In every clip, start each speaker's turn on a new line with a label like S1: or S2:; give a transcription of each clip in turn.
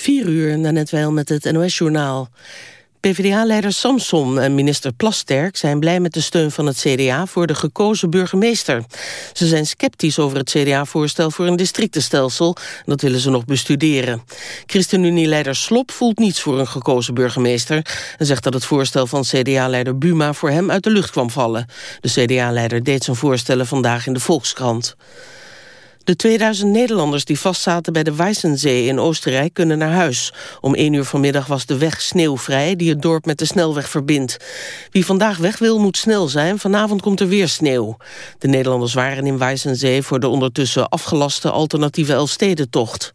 S1: 4 uur, net wel met het NOS-journaal. PvdA-leider Samson en minister Plasterk zijn blij met de steun van het CDA voor de gekozen burgemeester. Ze zijn sceptisch over het CDA-voorstel voor een districtenstelsel. Dat willen ze nog bestuderen. ChristenUnie-leider Slop voelt niets voor een gekozen burgemeester... en zegt dat het voorstel van CDA-leider Buma voor hem uit de lucht kwam vallen. De CDA-leider deed zijn voorstellen vandaag in de Volkskrant. De 2000 Nederlanders die vastzaten bij de Weissensee in Oostenrijk kunnen naar huis. Om 1 uur vanmiddag was de weg sneeuwvrij die het dorp met de snelweg verbindt. Wie vandaag weg wil moet snel zijn, vanavond komt er weer sneeuw. De Nederlanders waren in Weissensee voor de ondertussen afgelaste alternatieve Elfstedentocht.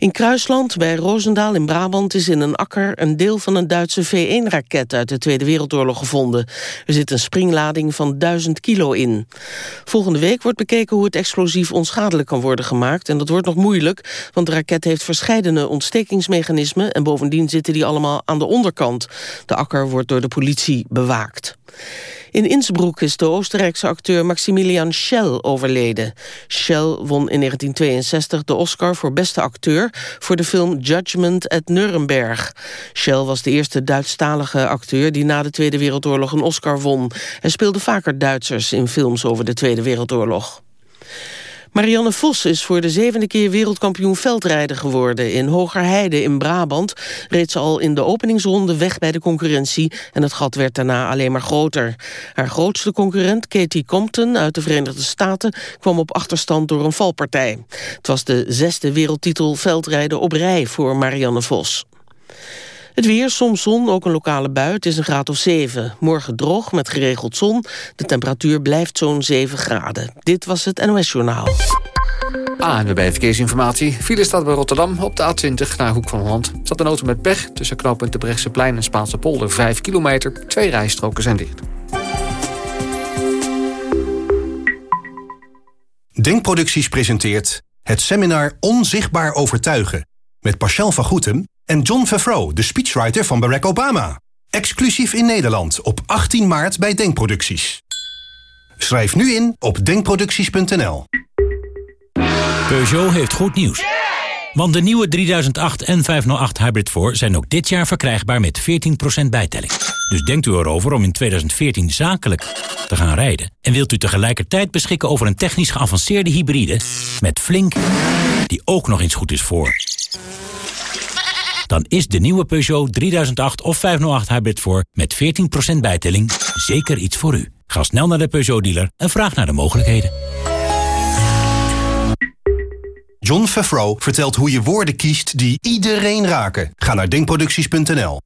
S1: In Kruisland, bij Roosendaal in Brabant, is in een akker een deel van een Duitse V1-raket uit de Tweede Wereldoorlog gevonden. Er zit een springlading van 1000 kilo in. Volgende week wordt bekeken hoe het explosief onschadelijk kan worden gemaakt. En dat wordt nog moeilijk, want de raket heeft verscheidene ontstekingsmechanismen en bovendien zitten die allemaal aan de onderkant. De akker wordt door de politie bewaakt. In Innsbruck is de Oostenrijkse acteur Maximilian Schell overleden. Schell won in 1962 de Oscar voor beste acteur... voor de film Judgment at Nuremberg. Schell was de eerste Duitsstalige acteur... die na de Tweede Wereldoorlog een Oscar won. Hij speelde vaker Duitsers in films over de Tweede Wereldoorlog. Marianne Vos is voor de zevende keer wereldkampioen veldrijden geworden. In Hogerheide in Brabant reed ze al in de openingsronde weg bij de concurrentie... en het gat werd daarna alleen maar groter. Haar grootste concurrent, Katie Compton uit de Verenigde Staten... kwam op achterstand door een valpartij. Het was de zesde wereldtitel veldrijden op rij voor Marianne Vos. Het weer, soms zon, ook een lokale bui. Het is een graad of 7. Morgen droog met geregeld zon. De temperatuur blijft zo'n 7 graden. Dit was het NOS Journaal.
S2: ANWB Verkeersinformatie. File staat bij Rotterdam op de A20 naar Hoek van Holland. Zat een auto met pech tussen knooppunt de plein en Spaanse polder 5 kilometer. Twee rijstroken zijn dicht.
S3: Denkproducties presenteert het seminar Onzichtbaar Overtuigen... met Pascal van Goetem en John Favreau, de speechwriter van Barack Obama. Exclusief in Nederland op 18 maart bij Denkproducties. Schrijf nu in op denkproducties.nl.
S4: Peugeot heeft goed nieuws. Want de nieuwe 3008 en 508 Hybrid 4 zijn ook dit jaar verkrijgbaar met 14% bijtelling. Dus denkt u erover om in 2014 zakelijk te gaan rijden. En wilt u tegelijkertijd beschikken over een technisch geavanceerde hybride... met Flink, die ook nog eens goed is voor dan is de nieuwe Peugeot 3008 of 508 Hybrid voor met 14% bijtelling zeker iets voor u. Ga snel naar de Peugeot-dealer en vraag naar de mogelijkheden.
S3: John Favreau vertelt hoe je woorden kiest die iedereen raken. Ga naar denkproducties.nl.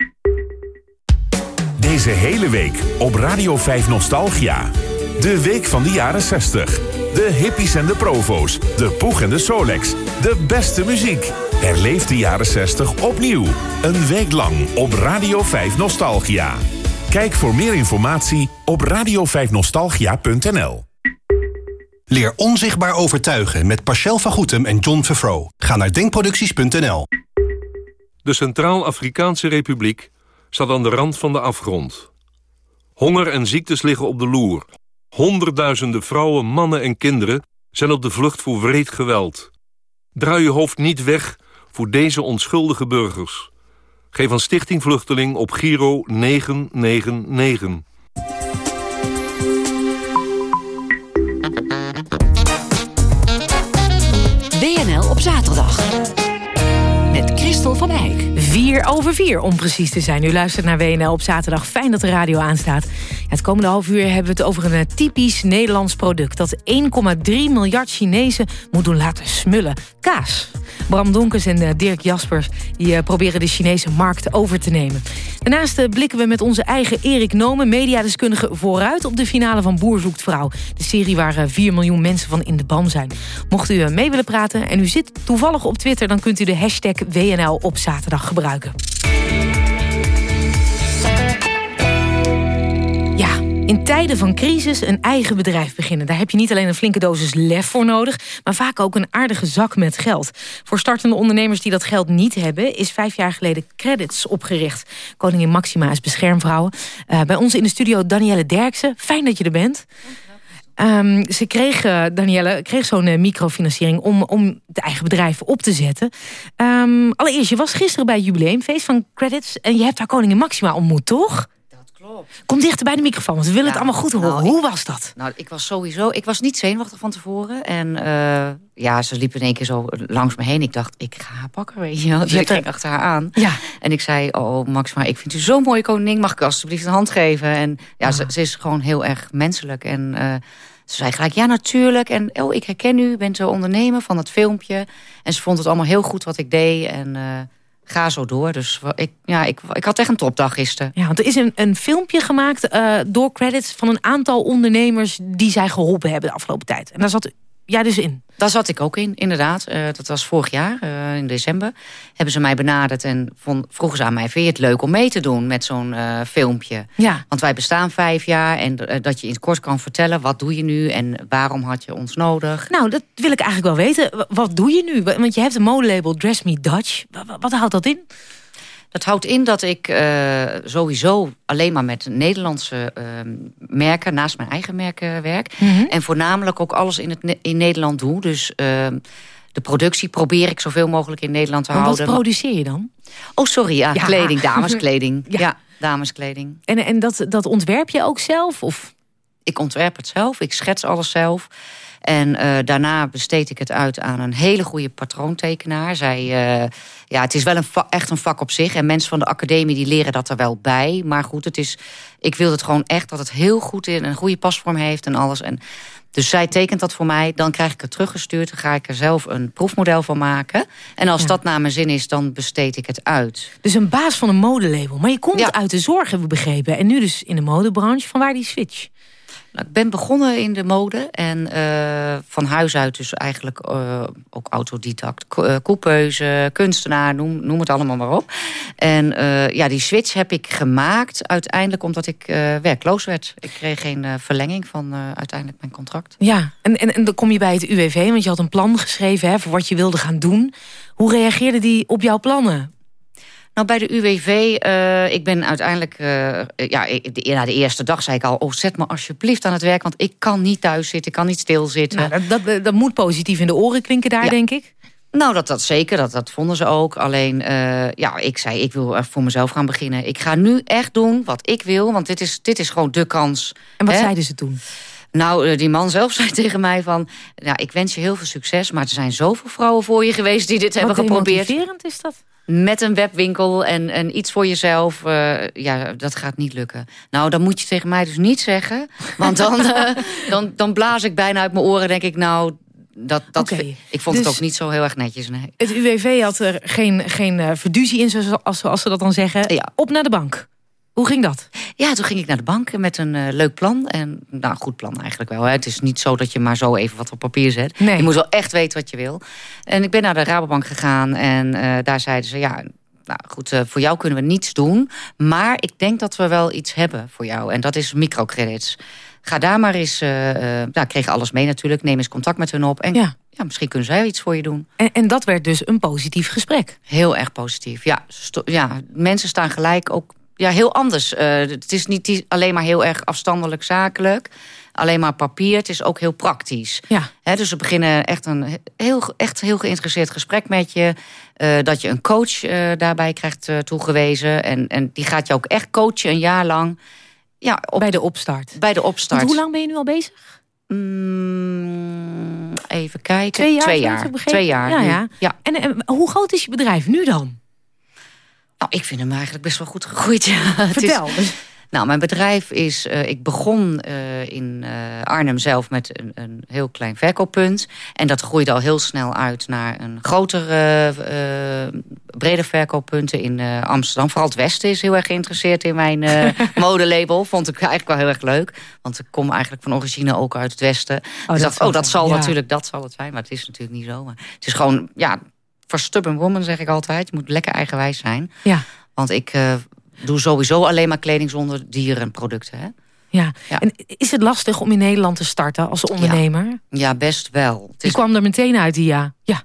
S5: Deze hele week op Radio 5 Nostalgia. De week van de jaren 60. De hippies en de provo's. De poeg en de Solex. De beste muziek. Herleef de jaren 60 opnieuw. Een week lang op Radio 5 Nostalgia. Kijk voor meer informatie op radio5nostalgia.nl.
S3: Leer onzichtbaar overtuigen met Pascal van Goetem en John Vervro. Ga naar denkproducties.nl.
S6: De Centraal-Afrikaanse Republiek staat aan de rand van de afgrond. Honger en ziektes liggen op de loer. Honderdduizenden vrouwen, mannen en kinderen zijn op de vlucht voor wreed geweld. Draai je hoofd niet weg voor deze onschuldige burgers. Geef aan Stichting Vluchteling op Giro 999.
S7: 4 over 4 om precies te zijn. U luistert naar WNL op zaterdag. Fijn dat de radio aanstaat. het komende half uur hebben we het over een eh, typisch Nederlands product... dat 1,3 miljard Chinezen moet doen laten smullen. Kaas. Bram Donkers en eh, Dirk Jaspers die eh, proberen de Chinese markt over te nemen. Daarnaast blikken we met onze eigen Erik Nomen... mediadeskundige vooruit op de finale van Boer zoekt vrouw. De serie waar 4 miljoen mensen van in de ban zijn. Mocht u mee willen praten en u zit toevallig op Twitter... dan kunt u de hashtag WNL op zaterdag gebruiken. In tijden van crisis een eigen bedrijf beginnen. Daar heb je niet alleen een flinke dosis lef voor nodig... maar vaak ook een aardige zak met geld. Voor startende ondernemers die dat geld niet hebben... is vijf jaar geleden Credits opgericht. Koningin Maxima is beschermvrouw. Uh, bij ons in de studio Danielle Derksen. Fijn dat je er bent. Um, ze kreeg, uh, Danielle, kreeg zo'n uh, microfinanciering om, om de eigen bedrijf op te zetten. Um, allereerst, je was gisteren bij het jubileumfeest van Credits... en je hebt daar koningin Maxima ontmoet, toch?
S8: Klopt.
S7: Kom dichter bij de microfoon, want we willen
S8: Ja,
S7: het allemaal goed horen.
S8: nou,
S7: Hoe was dat?
S8: Nou, ik was sowieso... Ik was niet zenuwachtig van tevoren. En eh, ja, ze liep in één keer zo langs me heen. Ik dacht, ik ga haar pakken, weet je wel. Dus ik ging achter haar aan.
S7: Ja.
S8: En ik zei, oh Max, maar ik vind u zo'n mooie koningin. Mag ik alsjeblieft een hand geven? En ja,
S7: Ah.
S8: ze, ze is gewoon heel erg menselijk. En eh, ze zei gelijk, ja natuurlijk. En oh, ik herken u, bent de ondernemer van het filmpje. En ze vond het allemaal heel goed wat ik deed. En eh, ga zo door. Dus ik, ja, ik, ik had echt een topdag gisteren.
S7: Ja, want er is een, een filmpje gemaakt eh, door credits van een aantal ondernemers die zij geholpen hebben de afgelopen tijd. En daar zat jij dus in.
S8: Daar zat ik ook in, inderdaad. Eh, dat was vorig jaar, eh, in december. Hebben ze mij benaderd en vond, vroegen ze aan mij... vind je het leuk om mee te doen met zo'n eh, filmpje?
S7: Ja.
S8: Want wij bestaan vijf jaar en dat je in het kort kan vertellen... wat doe je nu en waarom had je ons nodig?
S7: Nou, dat wil ik eigenlijk wel weten. Wat doe je nu? Want je hebt een modelabel Dress Me Dutch. Wa- wa- Wat houdt dat in?
S8: Dat houdt in dat ik eh, sowieso alleen maar met Nederlandse eh, merken... naast mijn eigen merken werk. En voornamelijk ook alles in, het, in Nederland doe. Dus eh, de productie probeer ik zoveel mogelijk in Nederland te
S7: Maar wat
S8: houden.
S7: produceer je dan?
S8: Oh, sorry, ja,
S7: Ja.
S8: kleding, dameskleding.
S7: Ja.
S8: ja. dameskleding.
S7: En, en dat, dat ontwerp je ook zelf? Of?
S8: Ik ontwerp het zelf, ik schets alles zelf. En eh, daarna besteed ik het uit aan een hele goede patroontekenaar. Zij, eh, ja, het is wel een echt een vak op zich. En mensen van de academie die leren dat er wel bij. Maar goed, het is, ik wil het gewoon echt dat het heel goed in een goede pasvorm heeft en alles. En dus zij tekent dat voor mij. Dan krijg ik het teruggestuurd. Dan ga ik er zelf een proefmodel van maken. En als
S7: Ja.
S8: dat naar mijn zin is, dan besteed ik het uit.
S7: Dus een baas van een modelabel. Maar je komt
S8: Ja.
S7: uit de zorg, hebben we begrepen. En nu dus in de modebranche. Van waar die switch?
S8: Nou, ik ben begonnen in de mode en eh, van huis uit dus eigenlijk eh, ook autodidact, eh, coupeuse, kunstenaar, noem, noem het allemaal maar op. En ja, die switch heb ik gemaakt uiteindelijk omdat ik werkloos werd. Ik kreeg geen verlenging van uiteindelijk mijn contract.
S7: Ja, en, en, en dan kom je bij het UWV, want je had een plan geschreven hè, voor wat je wilde gaan doen. Hoe reageerde die op jouw plannen?
S8: Nou, bij de UWV, eh, ik ben uiteindelijk... eh, ja, de, na de eerste dag zei ik al... oh, zet me alsjeblieft aan het werk, want ik kan niet thuis zitten. Ik kan niet stilzitten.
S7: Nou, dat, dat, dat moet positief in de oren klinken daar,
S8: Ja.
S7: denk ik.
S8: Nou, dat, dat zeker, dat, dat vonden ze ook. Alleen, eh, ja, ik zei, ik wil voor mezelf gaan beginnen. Ik ga nu echt doen wat ik wil, want dit is, dit is gewoon de kans.
S7: En wat
S8: Hè?
S7: zeiden ze toen?
S8: Nou, die man zelf zei tegen mij van... Ja, ik wens je heel veel succes, maar er zijn zoveel vrouwen voor je geweest... die dit hebben
S7: wat
S8: geprobeerd.
S7: demotiverend is dat?
S8: Met een webwinkel en, en iets voor jezelf. eh, ja, dat gaat niet lukken. Nou, dan moet je tegen mij dus niet zeggen. Want dan, eh, dan, dan blaas ik bijna uit mijn oren, denk ik, nou... Dat, dat ik vond
S7: dus-
S8: het ook niet zo heel erg netjes, nee.
S7: Het UWV had er geen, geen eh, verduzie in, zoals, zoals ze dat dan zeggen.
S8: Ja.
S7: Op naar de bank. Hoe ging dat?
S8: Ja, toen ging ik naar de bank met een eh, leuk plan. En nou, een goed plan eigenlijk wel. Hè. Het is niet zo dat je maar zo even wat op papier zet.
S7: Nee.
S8: Je moet wel echt weten wat je wil. En ik ben naar de Rabobank gegaan en eh, daar zeiden ze... ja, nou goed, eh, voor jou kunnen we niets doen. Maar ik denk dat we wel iets hebben voor jou. En dat is microcredits. Ga daar maar eens... nou, kreeg alles mee natuurlijk. Neem eens contact met hun op. En
S7: Ja.
S8: ja. misschien kunnen zij iets voor je doen.
S7: En, en dat werd dus een positief gesprek.
S8: Heel erg positief. Ja, ja mensen staan gelijk ook ja, heel anders. Eh, het is niet alleen maar heel erg afstandelijk zakelijk. Alleen maar papier. Het is ook heel praktisch.
S7: Ja.
S8: Dus we beginnen echt een heel, echt heel geïnteresseerd gesprek met je. Eh, dat je een coach eh, daarbij krijgt toegewezen. En, en die gaat je ook echt coachen een jaar lang. Ja, op,
S7: Bij de opstart.
S8: bij de opstart.
S7: Want hoe lang ben je nu al bezig?
S8: Mm, even kijken.
S7: Twee jaar?
S8: Twee jaar. Twee.
S7: Ja, ja.
S8: ja.
S7: En, en hoe groot is je bedrijf nu dan?
S8: Nou, ik vind hem eigenlijk best wel goed gegroeid. Ja, het is-
S7: Vertel.
S8: Nou, mijn bedrijf is. eh, ik begon eh, in eh, Arnhem zelf met een, een heel klein verkooppunt. En dat groeide al heel snel uit naar een groter, eh, breder verkooppunten in Amsterdam. Vooral het Westen is heel erg geïnteresseerd in mijn modelabel. Vond ik eigenlijk wel heel erg leuk. Want ik kom eigenlijk van origine ook uit het Westen. dus
S7: dat
S8: dacht, oh, dat zal
S7: ja.
S8: natuurlijk, dat zal het zijn. Maar het is natuurlijk niet zo. Maar het is gewoon, ja, for stubborn woman zeg ik altijd. Je moet lekker eigenwijs zijn.
S7: Ja.
S8: Want ik eh, doe sowieso alleen maar kleding zonder dierenproducten. Hè?
S7: Ja.
S8: Ja.
S7: En is het lastig om in Nederland te starten als ondernemer?
S8: Ja, best wel. Het is,
S7: kwam er meteen uit, die ja. Ja,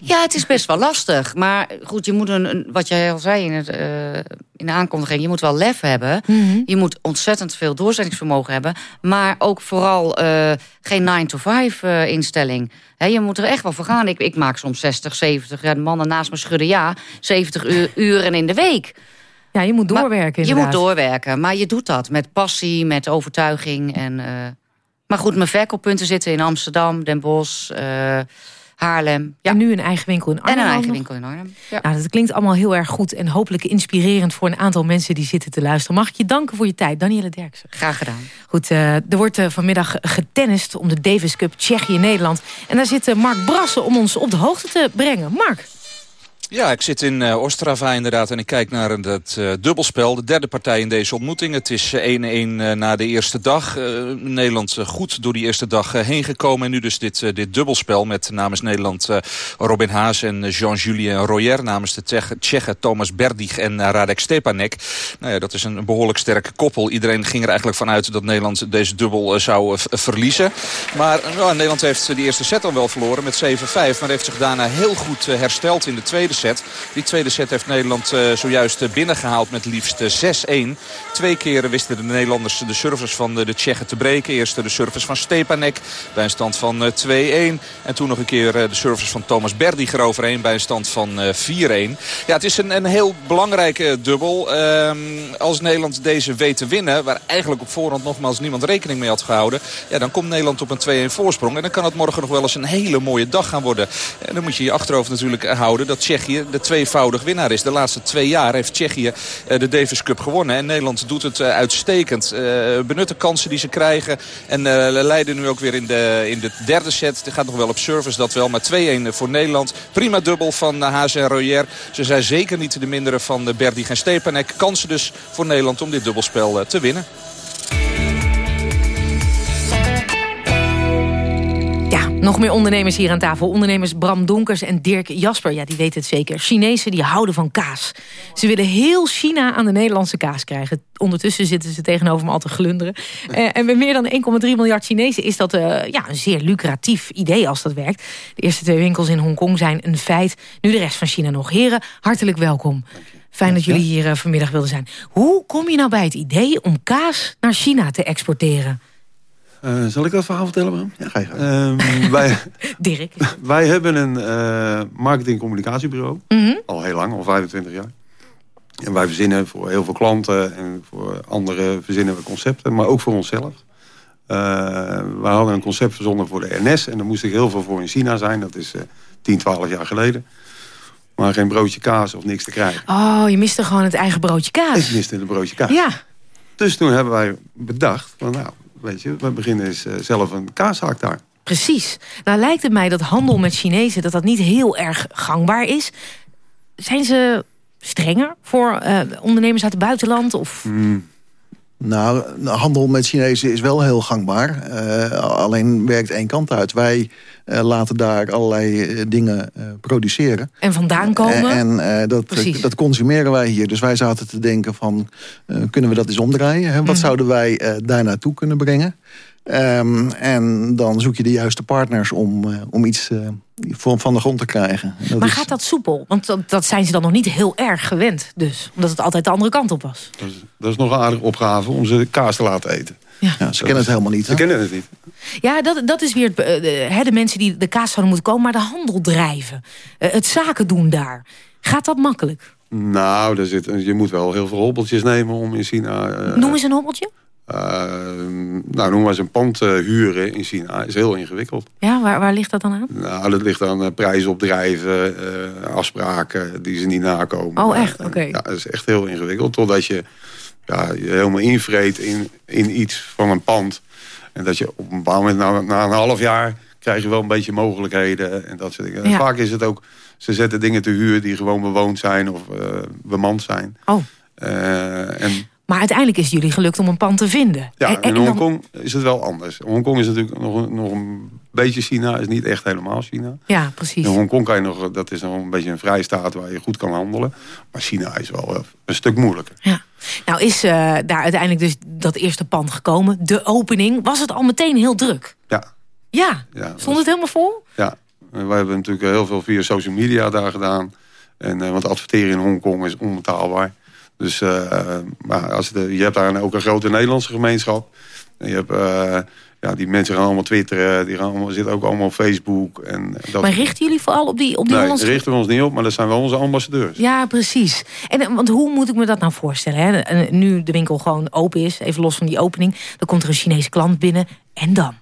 S8: Ja, het is best wel lastig. Maar goed, je moet een, wat jij al zei in, het, uh, in de aankondiging... je moet wel lef hebben.
S7: Mhm.
S8: Je moet ontzettend veel doorzettingsvermogen hebben. Maar ook vooral uh, geen 9-to-5 uh, instelling. He, je moet er echt wel voor gaan. Ik, ik maak soms 60, 70, ja, de mannen naast me schudden ja... 70 uur, uren in de week.
S7: Ja, je moet doorwerken
S8: maar, Je moet doorwerken, maar je doet dat met passie, met overtuiging. En, maar goed, mijn verkooppunten zitten in Amsterdam, Den Bosch... Haarlem.
S7: Ja. En nu een eigen winkel in Arnhem.
S8: En een eigen winkel in Arnhem.
S7: Ja. Nou, dat klinkt allemaal heel erg goed en hopelijk inspirerend voor een aantal mensen die zitten te luisteren. Mag ik je danken voor je tijd, Danielle Derksen.
S8: Graag gedaan.
S7: Goed, uh, er wordt uh, vanmiddag getennist om de Davis Cup Tsjechië-Nederland. En daar zit uh, Mark Brassen om ons op de hoogte te brengen. Mark.
S9: Ja, ik zit in uh, Ostrava inderdaad en ik kijk naar het uh, dubbelspel. De derde partij in deze ontmoeting. Het is 1-1 uh, na de eerste dag. Nederland goed door die eerste dag heen gekomen. En nu dus dit, dit dubbelspel met namens Nederland Robin Haas en Jean-Julien Royer. Namens de Tsjechen Thomas Berdig en Radek Stepanek. Nou ja, dat is een behoorlijk sterke koppel. Iedereen ging er eigenlijk vanuit dat Nederland deze dubbel zou verliezen. Maar Nederland heeft de eerste set al wel verloren met 7-5. Maar heeft zich daarna heel goed hersteld in de tweede set. Die tweede set heeft Nederland uh, zojuist binnengehaald met liefst 6-1. Twee keren wisten de Nederlanders de service van de, Tsjechen te breken. Eerst de service van Stepanek bij een stand van uh, 2-1. En toen nog een keer de service van Thomas Berdig eroverheen bij een stand van 4-1. Ja, het is een, een heel belangrijke dubbel. Ehm, als Nederland deze weet te winnen, waar eigenlijk op voorhand nogmaals niemand rekening mee had gehouden. Ja, dan komt Nederland op een 2-1 voorsprong. En dan kan het morgen nog wel eens een hele mooie dag gaan worden. En dan moet je je achterhoofd natuurlijk houden dat Tsjechië de tweevoudig winnaar is. De laatste twee jaar heeft Tsjechië de Davis Cup gewonnen. En Nederland doet het uitstekend. benut de kansen die ze krijgen. En leiden nu ook weer in de, in de derde set. Het gaat nog wel op service, dat wel. Maar 2-1 voor Nederland. Prima dubbel van Haas en Royer. Ze zijn zeker niet de mindere van Berdig en Stepanek. Kansen dus voor Nederland om dit dubbelspel te winnen.
S7: Nog meer ondernemers hier aan tafel. Ondernemers Bram Donkers en Dirk Jasper. Ja, die weten het zeker. Chinezen die houden van kaas. Ze willen heel China aan de Nederlandse kaas krijgen. Ondertussen zitten ze tegenover me al te glunderen. Uh, en met meer dan 1,3 miljard Chinezen is dat uh, ja, een zeer lucratief idee als dat werkt. De eerste twee winkels in Hongkong zijn een feit. Nu de rest van China nog. Heren, hartelijk welkom. Fijn dat jullie hier uh, vanmiddag wilden zijn. Hoe kom je nou bij het idee om kaas naar China te exporteren?
S10: Uh, zal ik dat verhaal vertellen, Bram?
S11: Ja, ga je gang.
S10: Uh, wij,
S7: Dirk.
S10: wij hebben een uh, marketing-communicatiebureau.
S7: Mm -hmm.
S10: Al heel lang, al 25 jaar. En wij verzinnen voor heel veel klanten en voor anderen verzinnen we concepten. Maar ook voor onszelf. we hadden een concept verzonnen voor de NS. En daar moest ik heel veel voor in China zijn. Dat is 10, 12 jaar geleden. Maar geen broodje kaas of niks te krijgen.
S7: Oh, je miste gewoon het eigen broodje kaas.
S10: Ik miste een broodje kaas.
S7: Ja.
S10: Dus toen hebben wij bedacht... Van, nou, weet je, we beginnen eens uh, zelf een kaashak daar.
S7: Precies. Nou lijkt het mij dat handel met Chinezen... dat dat niet heel erg gangbaar is. Zijn ze strenger voor uh, ondernemers uit het buitenland? Of...
S10: Mm.
S11: Nou, handel met Chinezen is wel heel gangbaar. Uh, alleen werkt één kant uit. Wij uh, laten daar allerlei uh, dingen produceren.
S7: En vandaan komen.
S11: en dat, dat consumeren wij hier. Dus wij zaten te denken van, kunnen we dat eens omdraaien? Hè? Wat mm. zouden wij daar naartoe kunnen brengen? Um, en dan zoek je de juiste partners om, uh, om iets uh, van de grond te krijgen.
S7: Dat maar is... gaat dat soepel? Want dat, dat, zijn ze dan nog niet heel erg gewend. Dus, omdat het altijd de andere kant op was.
S10: Dat is, dat is nog een aardige opgave om ze kaas te laten eten.
S11: Ja. ja ze kennen het helemaal niet.
S10: Ze kennen het niet.
S7: Ja, dat, dat is weer het, de, de mensen die de kaas zouden moeten komen... maar de handel drijven. Het zaken doen daar. Gaat dat makkelijk?
S10: Nou, er zit, je moet wel heel veel hobbeltjes nemen om in China...
S7: Noem eens een hobbeltje.
S10: Uh, nou, noem maar eens een pand uh, huren in China is heel ingewikkeld.
S7: Ja, waar, waar ligt dat dan aan?
S10: Nou, dat ligt aan uh, prijsopdrijven, afspraken die ze niet nakomen.
S7: Oh, echt? Oké. Okay.
S10: Ja, dat is echt heel ingewikkeld. Totdat je ja, je helemaal invreet in, in iets van een pand. En dat je op een bepaald moment, na, na een half jaar, krijg je wel een beetje mogelijkheden en dat soort dingen. Ja. Vaak is het ook, ze zetten dingen te huur die gewoon bewoond zijn of bemand zijn.
S7: Oh.
S10: en
S7: maar uiteindelijk is jullie gelukt om een pand te vinden.
S10: Ja, in Hongkong dan... is het wel anders. Hongkong is natuurlijk nog, nog een beetje China, is niet echt helemaal China.
S7: Ja, precies.
S10: In Hongkong kan je nog, dat is nog een beetje een vrijstaat waar je goed kan handelen. Maar China is wel een stuk moeilijker.
S7: Ja. Nou is uh, daar uiteindelijk dus dat eerste pand gekomen. De opening, was het al meteen heel druk?
S10: Ja.
S7: Ja? ja Stond het helemaal vol?
S10: Ja. Uh, wij hebben natuurlijk heel veel via social media daar gedaan. En, uh, want adverteren in Hongkong is onbetaalbaar. Dus maar als de, je hebt daar ook een grote Nederlandse gemeenschap. En je hebt ja, die mensen gaan allemaal twitteren, die gaan allemaal, zitten ook allemaal op Facebook. En dat...
S7: Maar richten jullie vooral op die, op die
S10: nee,
S7: Hollandse...
S10: richten we ons niet op, maar dat zijn wel onze ambassadeurs.
S7: Ja, precies. En eh, want hoe moet ik me dat nou voorstellen? Hè? Nu de winkel gewoon open is, even los van die opening... dan komt er een Chinese klant binnen en dan?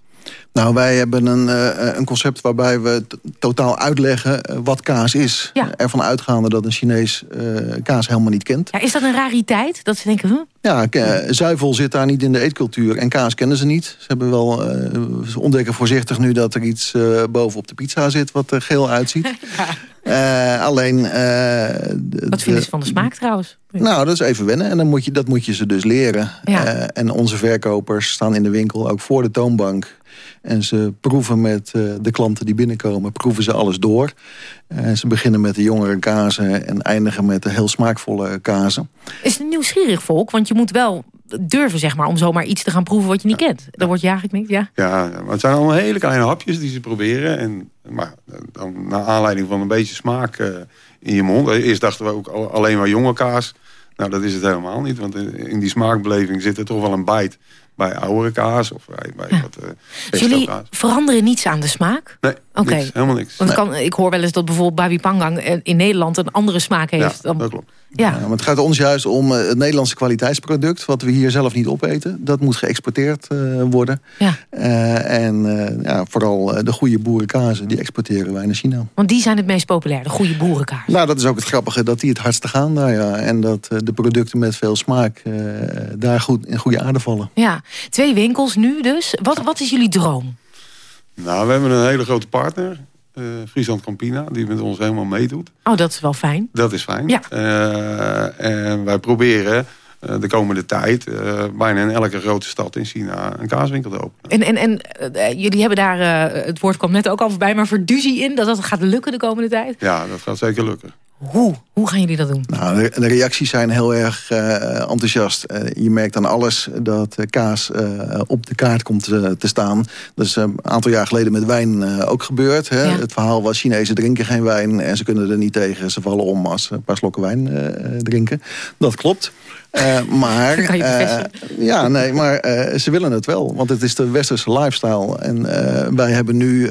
S11: Nou, wij hebben een, uh, een concept waarbij we totaal uitleggen uh, wat kaas is. Ja. Ervan uitgaande dat een Chinees uh, kaas helemaal niet kent.
S7: Ja, is dat een rariteit? Dat ze denken, huh?
S11: Ja, zuivel zit daar niet in de eetcultuur. En kaas kennen ze niet. Ze, hebben wel, ze ontdekken voorzichtig nu dat er iets bovenop de pizza zit wat er geel uitziet. ja. alleen...
S7: wat vinden ze van de smaak trouwens?
S11: Nou, dat is even wennen. En dan moet je, dat moet je ze dus leren. Ja. en onze verkopers staan in de winkel ook voor de toonbank en ze proeven met uh, de klanten die binnenkomen, proeven ze alles door. Uh, ze beginnen met de jongere kazen en eindigen met de heel smaakvolle kazen.
S7: Is het een nieuwsgierig volk? Want je moet wel durven, zeg maar, om zomaar iets te gaan proeven wat je niet kent. Dat wordt je eigenlijk niet, ja?
S10: Ja, maar het zijn allemaal hele kleine hapjes die ze proberen. En, maar dan, naar aanleiding van een beetje smaak uh, in je mond. Eerst dachten we ook alleen maar jonge kaas. Nou, dat is het helemaal niet. Want in die smaakbeleving zit er toch wel een bijt bij oudere kaas of bij, bij
S7: ja.
S10: wat uh,
S7: dus jullie veranderen niets aan de smaak?
S10: Nee, okay. niks, helemaal niks.
S7: Want kan, ik hoor wel eens dat bijvoorbeeld Babi Pangang in Nederland een andere smaak heeft.
S10: Ja, dan... dat klopt.
S11: Ja. ja. maar het gaat ons juist om het Nederlandse kwaliteitsproduct... wat we hier zelf niet opeten. Dat moet geëxporteerd uh, worden.
S7: Ja.
S11: Uh, en uh, ja, vooral de goede boerenkazen, die exporteren wij naar China.
S7: Want die zijn het meest populair, de goede boerenkaas.
S11: Nou, dat is ook het grappige, dat die het hardste gaan daar. Ja. En dat de producten met veel smaak daar goed in goede aarde vallen.
S7: Ja, twee winkels nu dus. Wat, wat is jullie droom?
S10: Nou, we hebben een hele grote partner. Uh, Friesland Campina, die met ons helemaal meedoet.
S7: Oh, dat is wel fijn.
S10: Dat is fijn.
S7: Ja.
S10: Uh, en wij proberen uh, de komende tijd bijna in elke grote stad in China een kaaswinkel te openen.
S7: En, en, en jullie hebben daar, het woord kwam net ook al voorbij, maar verduzie in dat dat gaat lukken de komende tijd?
S10: Ja, dat gaat zeker lukken.
S7: Hoe? Hoe gaan jullie dat doen?
S11: Nou, de, de reacties zijn heel erg uh, enthousiast. Uh, je merkt aan alles dat uh, kaas op de kaart komt te staan. Dat is een aantal jaar geleden met wijn ook gebeurd. Hè? Ja. Het verhaal was Chinezen drinken geen wijn en ze kunnen er niet tegen. Ze vallen om als ze een paar slokken wijn drinken. Dat klopt. Uh, maar, uh, ja, nee, maar uh, ze willen het wel. Want het is de westerse lifestyle. En wij hebben nu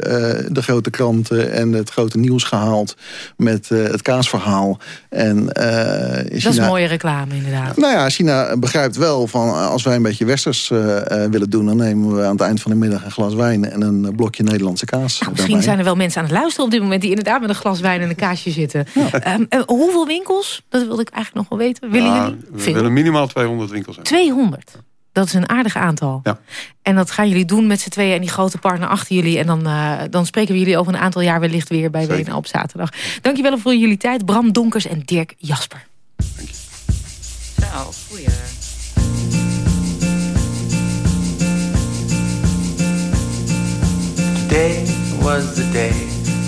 S11: de grote kranten en het grote nieuws gehaald... met het kaasverhaal. En,
S7: China, dat is mooie reclame, inderdaad.
S11: Nou ja, China begrijpt wel van... als wij een beetje westers willen doen... dan nemen we aan het eind van de middag een glas wijn... en een blokje Nederlandse kaas.
S7: Nou, misschien zijn er wel mensen aan het luisteren op dit moment... die inderdaad met een glas wijn en een kaasje zitten. Ja. Um, hoeveel winkels? Dat wilde ik eigenlijk nog wel weten. Willen
S10: ja,
S7: jullie?
S10: We minimaal 200 winkels hebben.
S7: 200? Dat is een aardig aantal.
S10: Ja.
S7: En dat gaan jullie doen met z'n tweeën en die grote partner achter jullie. En dan, uh, dan spreken we jullie over een aantal jaar wellicht weer bij WNL op zaterdag. Dankjewel voor jullie tijd. Bram Donkers en Dirk Jasper.
S10: Dank je.
S8: Zo, goeie.
S12: Today was the day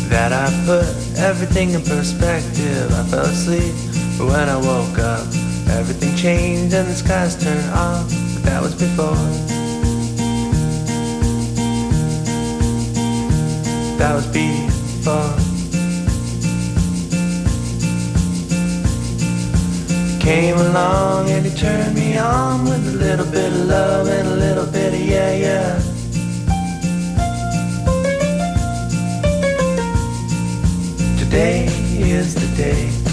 S12: that I put everything in perspective. I fell asleep, but when I woke up, everything changed and the skies turned off. But that was before. That was before. Came along and he turned me on with a little bit of love and a little bit of yeah, yeah. Today is the day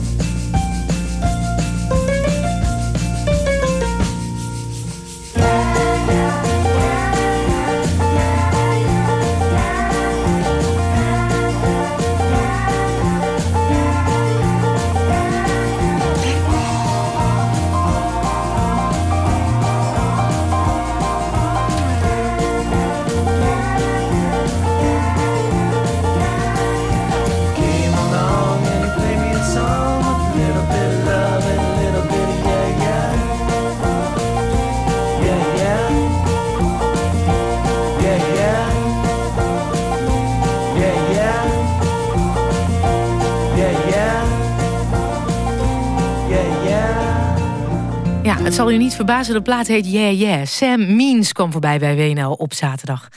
S7: Het zal u niet verbazen, de plaat heet Yeah Yeah. Sam Means kwam voorbij bij WNL op zaterdag.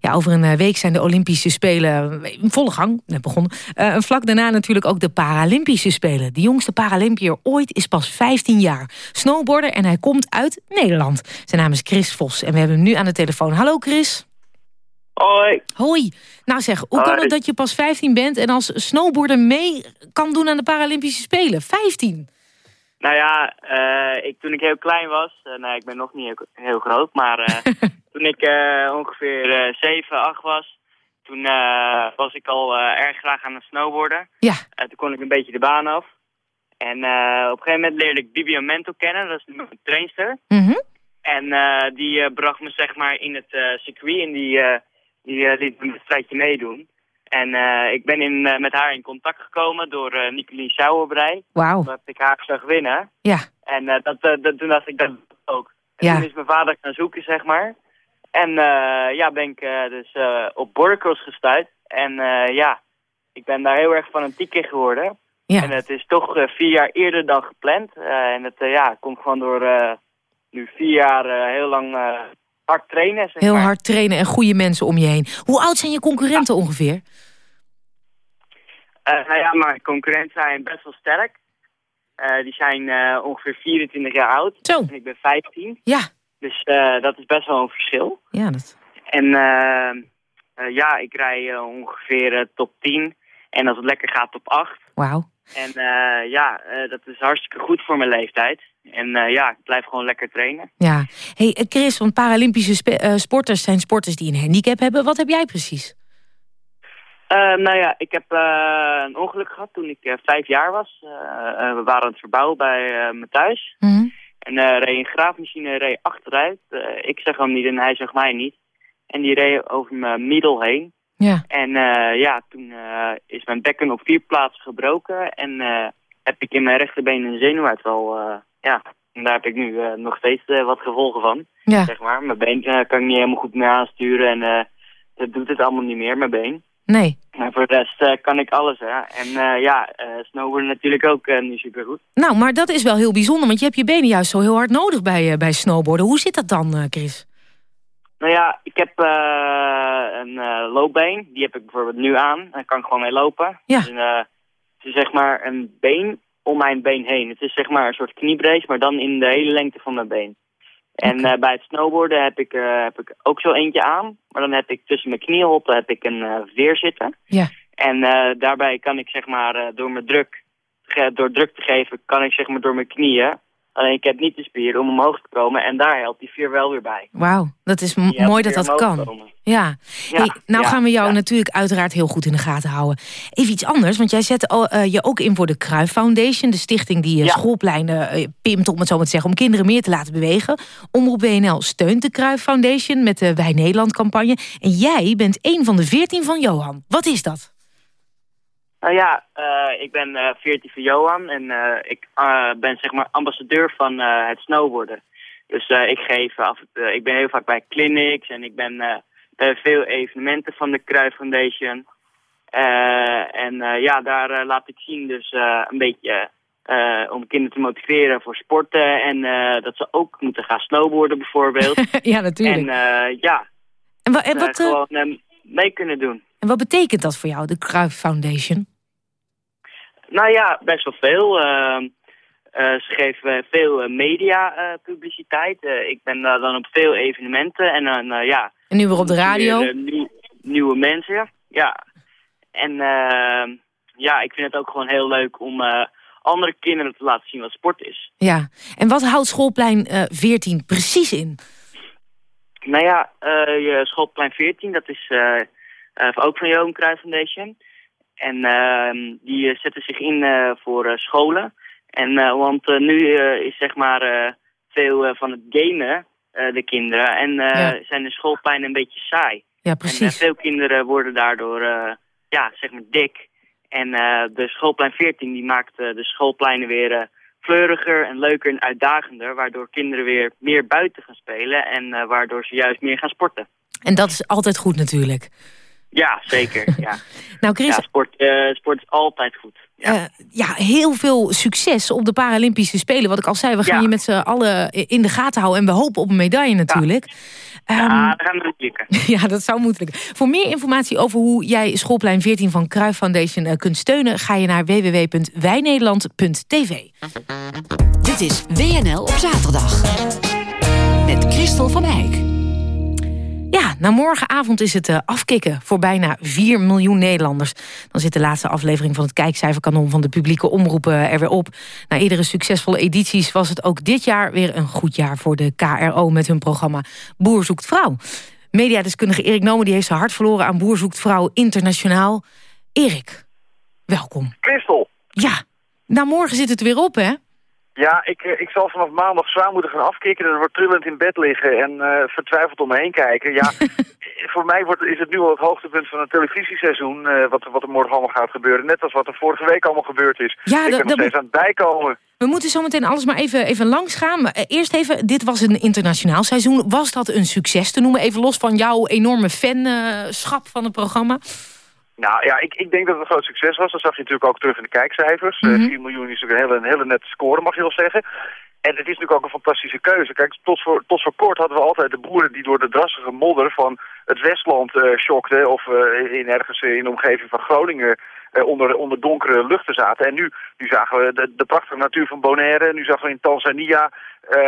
S7: Ja, over een eh, week zijn de Olympische Spelen in volle gang, net begonnen. Uh, vlak daarna natuurlijk ook de Paralympische Spelen. De jongste Paralympier ooit is pas 15 jaar. Snowboarder en hij komt uit Nederland. Zijn naam is Chris Vos en we hebben hem nu aan de telefoon. Hallo Chris.
S13: Hoi.
S7: Hoi. Nou zeg, hoe kan het dat je pas 15 bent... en als snowboarder mee kan doen aan de Paralympische Spelen? 15?
S13: Nou ja, uh, ik, toen ik heel klein was... Uh, nou, ik ben nog niet heel, heel groot, maar uh, toen ik ongeveer 7, 8 was... toen was ik al erg graag aan het snowboarden.
S7: Ja.
S13: toen kon ik een beetje de baan af. En op een gegeven moment leerde ik Bibi Mento kennen. Dat is mijn trainster.
S7: Mm
S13: En die bracht me zeg maar in het circuit... in die die liet een wedstrijdje meedoen. En uh, ik ben in, uh, met haar in contact gekomen door uh, Nicolien Sauerbrei.
S7: Wauw.
S13: Dat ik haar zag winnen.
S7: Ja.
S13: En dat, dat, toen dacht ik dat ook. En
S7: ja.
S13: toen is mijn vader gaan zoeken, zeg maar. En ja, ben ik dus op bordercross gestuurd. En ja, ik ben daar heel erg fanatiek in geworden.
S7: Ja.
S13: En het is toch vier jaar eerder dan gepland. en het ja, komt gewoon door nu vier jaar heel lang hard trainen. Zeg
S7: Heel
S13: maar.
S7: hard trainen en goede mensen om je heen. Hoe oud zijn je concurrenten ongeveer?
S13: Uh, nou ja, mijn concurrenten zijn best wel sterk. Uh, die zijn uh, ongeveer 24 jaar oud.
S7: Zo.
S13: En ik ben 15.
S7: Ja.
S13: Dus dat is best wel een verschil.
S7: Ja, dat...
S13: En ja, ik rij ongeveer top 10. En als het lekker gaat top 8.
S7: Wauw.
S13: En ja, dat is hartstikke goed voor mijn leeftijd. En ja, ik blijf gewoon lekker trainen.
S7: Ja. hey, Chris, want Paralympische uh, sporters zijn sporters die een handicap hebben. Wat heb jij precies?
S13: Uh, nou ja, ik heb een ongeluk gehad toen ik vijf jaar was. we waren aan het verbouwen bij me thuis.
S7: Mm -hmm.
S13: En reed een graafmachine reed achteruit. ik zag hem niet en hij zag mij niet. En die reed over mijn middel heen.
S7: Ja.
S13: En ja, toen is mijn bekken op vier plaatsen gebroken. En heb ik in mijn rechterbeen een zenuwuitval ja, en daar heb ik nu uh, nog steeds uh, wat gevolgen van.
S7: Ja.
S13: Zeg maar. Mijn been uh, kan ik niet helemaal goed meer aansturen en dat doet het allemaal niet meer, mijn been.
S7: Nee.
S13: Maar voor de rest kan ik alles, hè. En ja, snowboarden natuurlijk ook niet supergoed.
S7: Nou, maar dat is wel heel bijzonder, want je hebt je benen juist zo heel hard nodig bij, bij snowboarden. Hoe zit dat dan, Chris?
S13: Nou ja, ik heb een loopbeen. Die heb ik bijvoorbeeld nu aan. Daar kan ik gewoon mee lopen.
S7: Ja.
S13: Dus, is zeg maar een been om mijn been heen. Het is zeg maar een soort kniebrace, maar dan in de hele lengte van mijn been. En
S7: okay.
S13: uh, bij het snowboarden heb ik, uh, heb ik ook zo eentje aan. Maar dan heb ik tussen mijn knieholte heb ik een uh, veer zitten.
S7: Ja.
S13: En daarbij kan ik zeg maar door mijn druk, door druk te geven, kan ik zeg maar door mijn knieën. Alleen ik heb niet de spier om omhoog te komen en daar helpt die veer wel weer bij.
S7: Wauw, dat is mooi dat dat kan.
S13: Komen.
S7: Ja,
S13: ja
S7: hey, nou
S13: ja,
S7: gaan we jou
S13: ja.
S7: natuurlijk uiteraard heel goed in de gaten houden. Even iets anders, want jij zet uh, je ook in voor de Kruif Foundation... de stichting die uh, schoolpleinen uh, pimt, om het zo maar te zeggen... om kinderen meer te laten bewegen. Omroep WNL steunt de Kruif Foundation met de Wij Nederland-campagne. En jij bent een van de veertien van Johan. Wat is dat?
S13: Nou ja, uh, ik ben uh, 14 van Johan en uh, ik uh, ben zeg maar ambassadeur van het snowboarden. Dus ik geef af, ik ben heel vaak bij clinics en ik ben bij veel evenementen van de Kruif Foundation. en ja, daar laat ik zien dus een beetje om kinderen te motiveren voor sporten en dat ze ook moeten gaan snowboarden bijvoorbeeld.
S7: ja, natuurlijk.
S13: En ja,
S7: en, wa en wat,
S13: gewoon mee kunnen doen.
S7: En wat betekent dat voor jou, de Kruif Foundation?
S13: Nou ja, best wel veel. Uh, uh, ze geven veel uh, media publiciteit. ik ben dan op veel evenementen. En dan ja...
S7: En nu weer op de radio?
S13: Weer, nieuw, nieuwe mensen, ja. En ehm, ja, ik vind het ook gewoon heel leuk om andere kinderen te laten zien wat sport is.
S7: Ja, en wat houdt schoolplein 14 precies in?
S13: Nou ja, je schoolplein 14, dat is ook van Johan Cruijff Foundation... En uh, die zetten zich in uh, voor uh, scholen. En, want nu is zeg maar veel van het gamen, de kinderen. En
S7: ja.
S13: zijn de schoolpleinen een beetje saai.
S7: Ja, precies.
S13: En veel kinderen worden daardoor, ja, zeg maar dik. En de schoolplein 14 die maakt de schoolpleinen weer fleuriger en leuker en uitdagender. Waardoor kinderen weer meer buiten gaan spelen. En waardoor ze juist meer gaan sporten.
S7: En dat is altijd goed natuurlijk.
S13: Ja, zeker. Ja.
S7: nou, Chris...
S13: Ja, sport, uh, sport is altijd goed.
S7: eh, ja, heel veel succes op de Paralympische Spelen. Wat ik al zei, we gaan je met z'n allen in de gaten houden. En we hopen op een medaille natuurlijk.
S13: Ja,
S7: Ehm,
S13: ja we gaan het lukken.
S7: ja, dat zou moeten lukken. Voor meer informatie over hoe jij Schoolplein 14 van Cruijff Foundation eh, kunt steunen... ga je naar www.wijnederland.tv.
S14: Dit is WNL op zaterdag. Met Christel van Eijk.
S7: Ja, na morgenavond is het eh, afkicken voor bijna 4 miljoen Nederlanders. Dan zit de laatste aflevering van het kijkcijferkanon van de publieke omroepen er weer op. Na eerdere succesvolle edities was het ook dit jaar weer een goed jaar voor de KRO met hun programma Boer zoekt vrouw. Mediadeskundige Erik Nomen die heeft zijn hart verloren aan Boer zoekt vrouw internationaal. Erik, welkom.
S15: Christel.
S7: Ja, nou morgen zit het er weer op hè?
S15: Ja, ik, eh, ik zal vanaf maandag zwaar moeten gaan afkicken. En wordt trillend in bed liggen en eh, vertwijfeld om me heen kijken. Ja, voor mij wordt, is het nu al het hoogtepunt van het televisieseizoen... eh, wat, wat er morgen allemaal gaat gebeuren. Net als wat er vorige week allemaal gebeurd is.
S7: Ja,
S15: ik ben nog steeds aan het bijkomen.
S7: We moeten zo meteen alles maar even, even langs gaan. Maar, eh, Eerst even, dit was een internationaal seizoen. Was dat een succes te noemen? Even los van jouw enorme fanschap van het programma.
S15: Nou ja, ik, ik denk dat het een groot succes was. Dat zag je natuurlijk ook terug in de kijkcijfers. Eh,
S7: Mhm.
S15: 4 miljoen is natuurlijk een hele, een hele nette score, mag je wel zeggen. En het is natuurlijk ook een fantastische keuze. Kijk, tot voor, tot voor kort hadden we altijd de boeren die door de drassige modder van het Westland shockten. Of eh, in ergens in de omgeving van Groningen onder, onder donkere luchten zaten. En nu, nu zagen we de, de prachtige natuur van Bonaire. Nu zagen we in Tanzania, eh,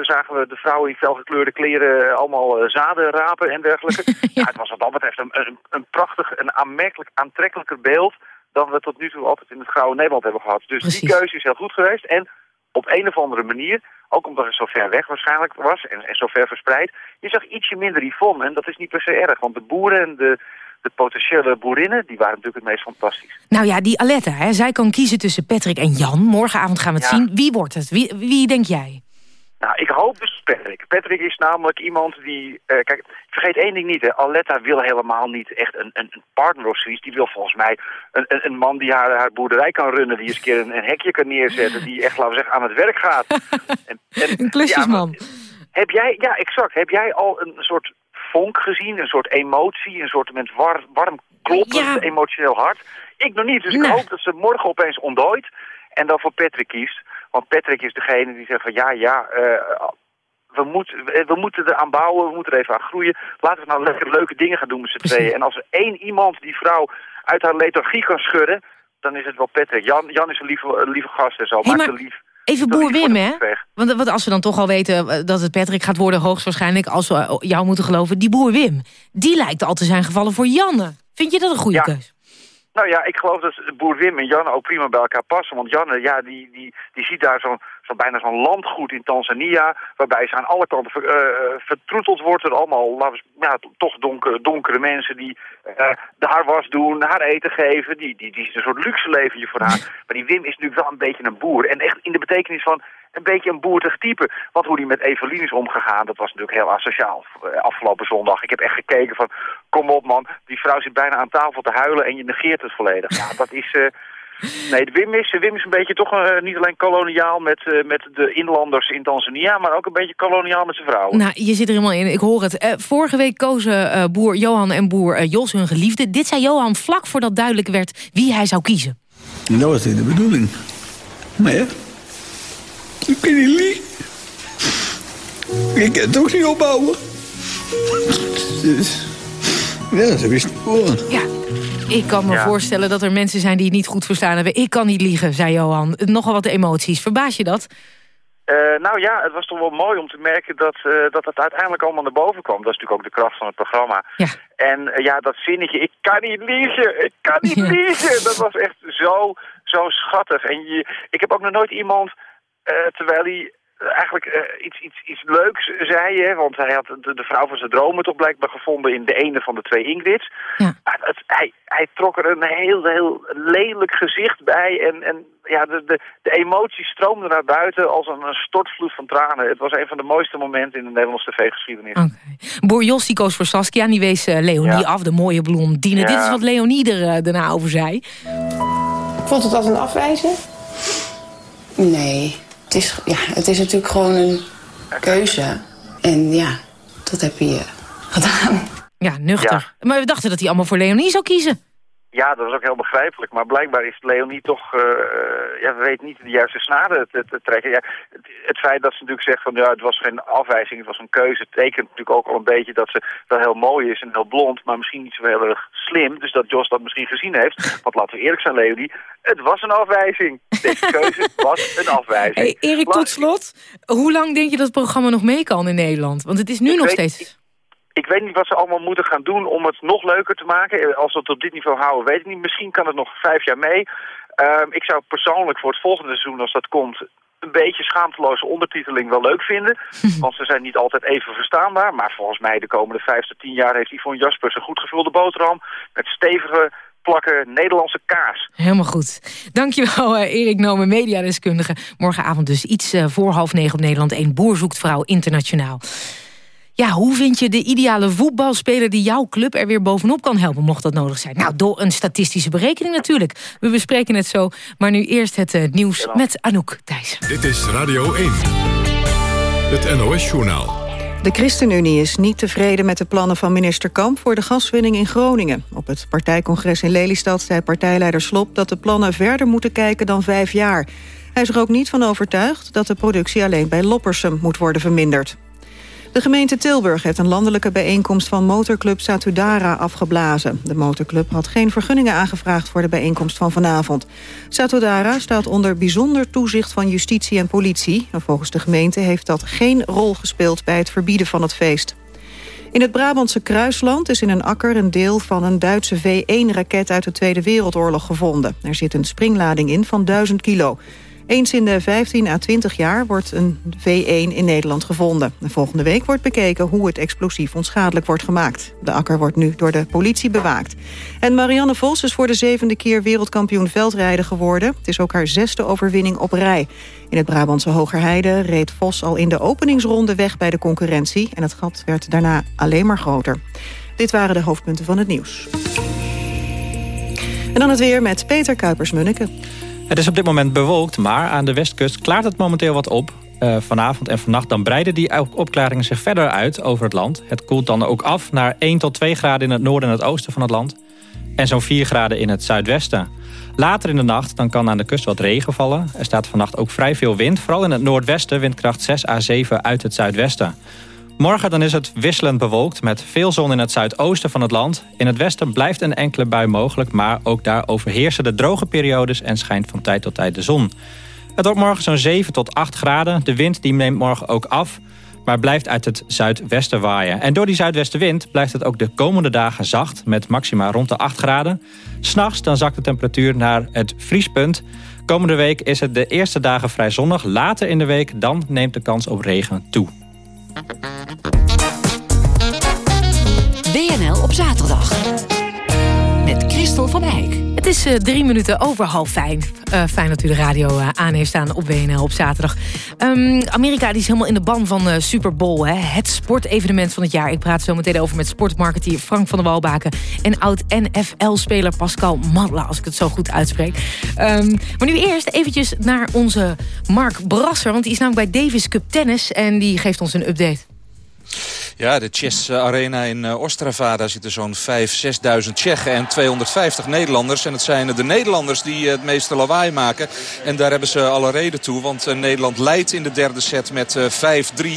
S15: zagen we de vrouwen in felgekleurde kleren eh, allemaal eh, zaden rapen en dergelijke. ja. het was wat dat betreft een, een, een prachtig en aanmerkelijk aantrekkelijker beeld dan we tot nu toe altijd in het grauwe Nederland hebben gehad. Dus die keuze is heel goed geweest. En op een of andere manier, ook omdat het zo ver weg waarschijnlijk was en, en zo ver verspreid, je zag ietsje minder Yvonne. En dat is niet per se erg, want de boeren en de, de potentiële boerinnen, die waren natuurlijk het meest fantastisch.
S7: Nou ja, die Aletta, hè, zij kan kiezen tussen Patrick en Jan. Morgenavond gaan we het
S15: Ja.
S7: zien. Wie wordt het? Wie, wie denk jij?
S15: Nou, ik hoop dus Patrick. Patrick is namelijk iemand die... eh, kijk, vergeet één ding niet, hè. Aletta wil helemaal niet echt een, een, een partner of zoiets. Die wil volgens mij een, een, een man die haar, haar boerderij kan runnen. Die eens een keer een, een hekje kan neerzetten. Die echt, laten we zeggen, aan het werk gaat. En, en,
S7: Een klusjesman.
S15: heb jij, ja, exact. Heb jij al een soort vonk gezien? Een soort emotie? Een soort met war, warm kloppend, emotioneel hart? Ik nog niet. Dus ik hoop dat ze morgen opeens ontdooit. En dan voor Patrick kiest. Want Patrick is degene die zegt van ja, ja... eh, we, moeten we, we moeten eraan bouwen, we moeten er even aan groeien. Laten we nou lekker leuke dingen gaan doen met z'n tweeën. En als er één iemand die vrouw uit haar lethargie kan schudden... dan is het wel Patrick. Jan, Jan is een lieve, lieve gast en zo.
S7: Hey, maar
S15: een lief.
S7: Even Boer Wim, hè? Want, want als we dan toch al weten eh, dat het Patrick gaat worden... hoogstwaarschijnlijk, als we jou moeten geloven... die Boer Wim, die lijkt al te zijn gevallen voor Janne. Vind je dat een goede
S15: Ja.
S7: keus?
S15: Nou ja, ik geloof dat boer Wim en Janne ook prima bij elkaar passen. Want Janne, ja, die, die, die ziet daar zo'n zo bijna zo'n landgoed in Tanzania... waarbij ze aan alle kanten ver- eh, vertroeteld wordt door allemaal laten we, z- ja, toch donkere, donkere mensen... die eh, de haar was doen, haar eten geven. Die, die, die is een soort luxe leventje voor haar. Maar die Wim is natuurlijk wel een beetje een boer. En echt in de betekenis van een beetje een boertig type. Want hoe die met Evelien is omgegaan, dat was natuurlijk heel asociaal eh, afgelopen zondag. Ik heb echt gekeken van, kom op man, die vrouw zit bijna aan tafel te huilen en je negeert het volledig. Ja, dat is... Nee, de Wim is, Wim is een beetje toch eh, niet alleen koloniaal met, eh, met de inlanders in Tanzania... maar ook een beetje koloniaal met zijn vrouw.
S7: Nou, je zit er helemaal in, ik hoor het. Eh, vorige week kozen eh, boer Johan en boer Jos hun geliefde. Dit zei Johan vlak voordat duidelijk werd wie hij zou kiezen.
S16: En dat was niet de bedoeling. Maar ja, ik kan niet liegen. Ik kan het ook niet opbouwen. Dus, ja, ze wist niet gewoon.
S7: Ja, ik kan me
S15: Ja.
S7: voorstellen dat er mensen zijn die het niet goed verstaan hebben. Ik kan niet liegen, zei Johan. Nogal wat emoties. Verbaas je dat?
S15: Eh, nou ja, het was toch wel mooi om te merken dat, eh, dat het uiteindelijk allemaal naar boven kwam. Dat is natuurlijk ook de kracht van het programma.
S7: Ja.
S15: En eh, ja, dat zinnetje, ik kan niet liegen, ik kan niet
S7: Ja.
S15: liegen. Dat was echt zo, zo schattig. En je, ik heb ook nog nooit iemand, eh, terwijl hij eigenlijk eh, iets, iets, iets leuks zei, hè, want hij had de, de vrouw van zijn dromen toch blijkbaar gevonden in de ene van de twee Ingrids. Maar het, hij, hij trok er een heel, heel lelijk gezicht bij en, en ja, de, de, de emoties stroomden naar buiten als een, een stortvloed van tranen. Het was een van de mooiste momenten in de Nederlandse tv-geschiedenis.
S7: Boer Jos die koos voor Saskia en die wees eh, Leonie
S15: Ja.
S7: af, de mooie blondine.
S15: Ja.
S7: Dit is wat Leonie er eh, daarna over zei.
S17: Vond het als een afwijzing? Nee. Het is, ja, het is natuurlijk gewoon een keuze. En ja, dat heb je gedaan.
S7: Ja, nuchter. Maar we dachten dat hij allemaal voor Leonie zou kiezen.
S15: Ja, dat was ook heel begrijpelijk. Maar blijkbaar is Leonie toch, uh, ja, weet niet de juiste snaren te, te trekken. Ja, het, het, feit dat ze natuurlijk zegt van ja, het was geen afwijzing, het was een keuze, tekent natuurlijk ook al een beetje dat ze wel heel mooi is en heel blond, maar misschien niet zo heel erg slim. Dus dat Jos dat misschien gezien heeft. Want laten we eerlijk zijn, Leonie, het was een afwijzing. Deze keuze was een afwijzing.
S7: Hey, Erik, tot slot, hoe lang denk je dat het programma nog mee kan in Nederland? Want het is nu nog steeds
S15: ik weet niet wat ze allemaal moeten gaan doen om het nog leuker te maken. Eh, als we het op dit niveau houden, weet ik niet. Misschien kan het nog vijf jaar mee. Ehm, ik zou persoonlijk voor het volgende seizoen, als dat komt... een beetje schaamteloze ondertiteling wel leuk vinden. want ze zijn niet altijd even verstaanbaar. Maar volgens mij de komende vijf tot tien jaar heeft Yvonne Jaspers... een goed gevulde boterham met stevige plakken Nederlandse kaas.
S7: Helemaal goed. Dankjewel uh, Erik Nomen, mediadeskundige. Morgenavond dus iets uh, voor half negen op Nederland 1. Boer zoekt vrouw internationaal. Ja, hoe vind je de ideale voetbalspeler die jouw club er weer bovenop kan helpen, mocht dat nodig zijn? Nou, door een statistische berekening natuurlijk. We bespreken het zo, maar nu eerst het uh, nieuws met Anouk Thijs.
S18: Dit is Radio 1, het NOS-journaal.
S19: De ChristenUnie is niet tevreden met de plannen van minister Kamp... voor de gaswinning in Groningen. Op het partijcongres in Lelystad zei partijleider Slop... dat de plannen verder moeten kijken dan vijf jaar. Hij is er ook niet van overtuigd dat de productie alleen bij Loppersum moet worden verminderd. De gemeente Tilburg heeft een landelijke bijeenkomst van motorclub Satudara afgeblazen. De motorclub had geen vergunningen aangevraagd voor de bijeenkomst van vanavond. Satudara staat onder bijzonder toezicht van justitie en politie. En volgens de gemeente heeft dat geen rol gespeeld bij het verbieden van het feest. In het Brabantse Kruisland is in een akker een deel van een Duitse V1-raket uit de Tweede Wereldoorlog gevonden. Er zit een springlading in van 1000 kilo. Eens in de 15 à 20 jaar wordt een V1 in Nederland gevonden. De volgende week wordt bekeken hoe het explosief onschadelijk wordt gemaakt. De akker wordt nu door de politie bewaakt. En Marianne Vos is voor de zevende keer wereldkampioen veldrijden geworden. Het is ook haar zesde overwinning op rij. In het Brabantse Hogerheide reed Vos al in de openingsronde weg bij de concurrentie. En het gat werd daarna alleen maar groter. Dit waren de hoofdpunten van het nieuws. En dan het weer met Peter Kuipers-Munneke.
S20: Het is op dit moment bewolkt, maar aan de westkust klaart het momenteel wat op. Uh, vanavond en vannacht dan breiden die opklaringen zich verder uit over het land. Het koelt dan ook af naar 1 tot 2 graden in het noorden en het oosten van het land. En zo'n 4 graden in het zuidwesten. Later in de nacht dan kan aan de kust wat regen vallen. Er staat vannacht ook vrij veel wind. Vooral in het noordwesten windkracht 6 à 7 uit het zuidwesten. Morgen dan is het wisselend bewolkt met veel zon in het zuidoosten van het land. In het westen blijft een enkele bui mogelijk... maar ook daar overheersen de droge periodes en schijnt van tijd tot tijd de zon. Het wordt morgen zo'n 7 tot 8 graden. De wind die neemt morgen ook af, maar blijft uit het zuidwesten waaien. En door die zuidwestenwind blijft het ook de komende dagen zacht... met maxima rond de 8 graden. S'nachts dan zakt de temperatuur naar het vriespunt... Komende week is het de eerste dagen vrij zonnig. Later in de week dan neemt de kans op regen toe.
S14: WNL op zaterdag. Met Christel van Eijk.
S7: Het is uh, drie minuten over half fijn. Uh, fijn dat u de radio uh, aan heeft staan op WNL op zaterdag. Um, Amerika die is helemaal in de ban van Super Bowl. Hè? Het sportevenement van het jaar. Ik praat zo meteen over met sportmarketeer Frank van der Walbaken... en oud-NFL-speler Pascal Madla, als ik het zo goed uitspreek. Um, maar nu eerst eventjes naar onze Mark Brasser... want die is namelijk bij Davis Cup Tennis... en die geeft ons een update.
S9: Ja, de Chess Arena in eh, Ostrava. Daar zitten zo'n 5.000, 6.000 Tsjechen en 250 Nederlanders. En het zijn de Nederlanders die het meeste lawaai maken. En daar hebben ze alle reden toe. Want eh, Nederland leidt in de derde set met 5-3.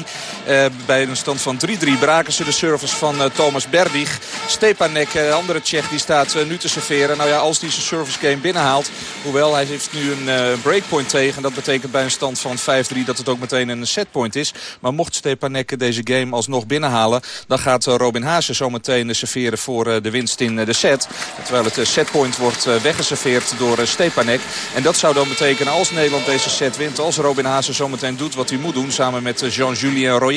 S9: Uh, bij een stand van 3-3 braken ze de service van Thomas Berdig. Stepanek, de andere Tsjech, die staat nu te serveren. Nou ja, als hij zijn service game binnenhaalt. Hoewel hij heeft nu een breakpoint tegen. Dat betekent bij een stand van 5-3 dat het ook meteen een setpoint is. Maar mocht Stepanek deze game alsnog binnenhalen dan gaat eh, Robin Haase zometeen serveren voor eh, de winst in eh, de set. Terwijl het setpoint wordt weggeserveerd door Stepanek. En dat zou dan betekenen als Nederland deze set wint. Als Robin Haase zometeen doet wat hij moet doen. Samen met Jean-Julien Royer.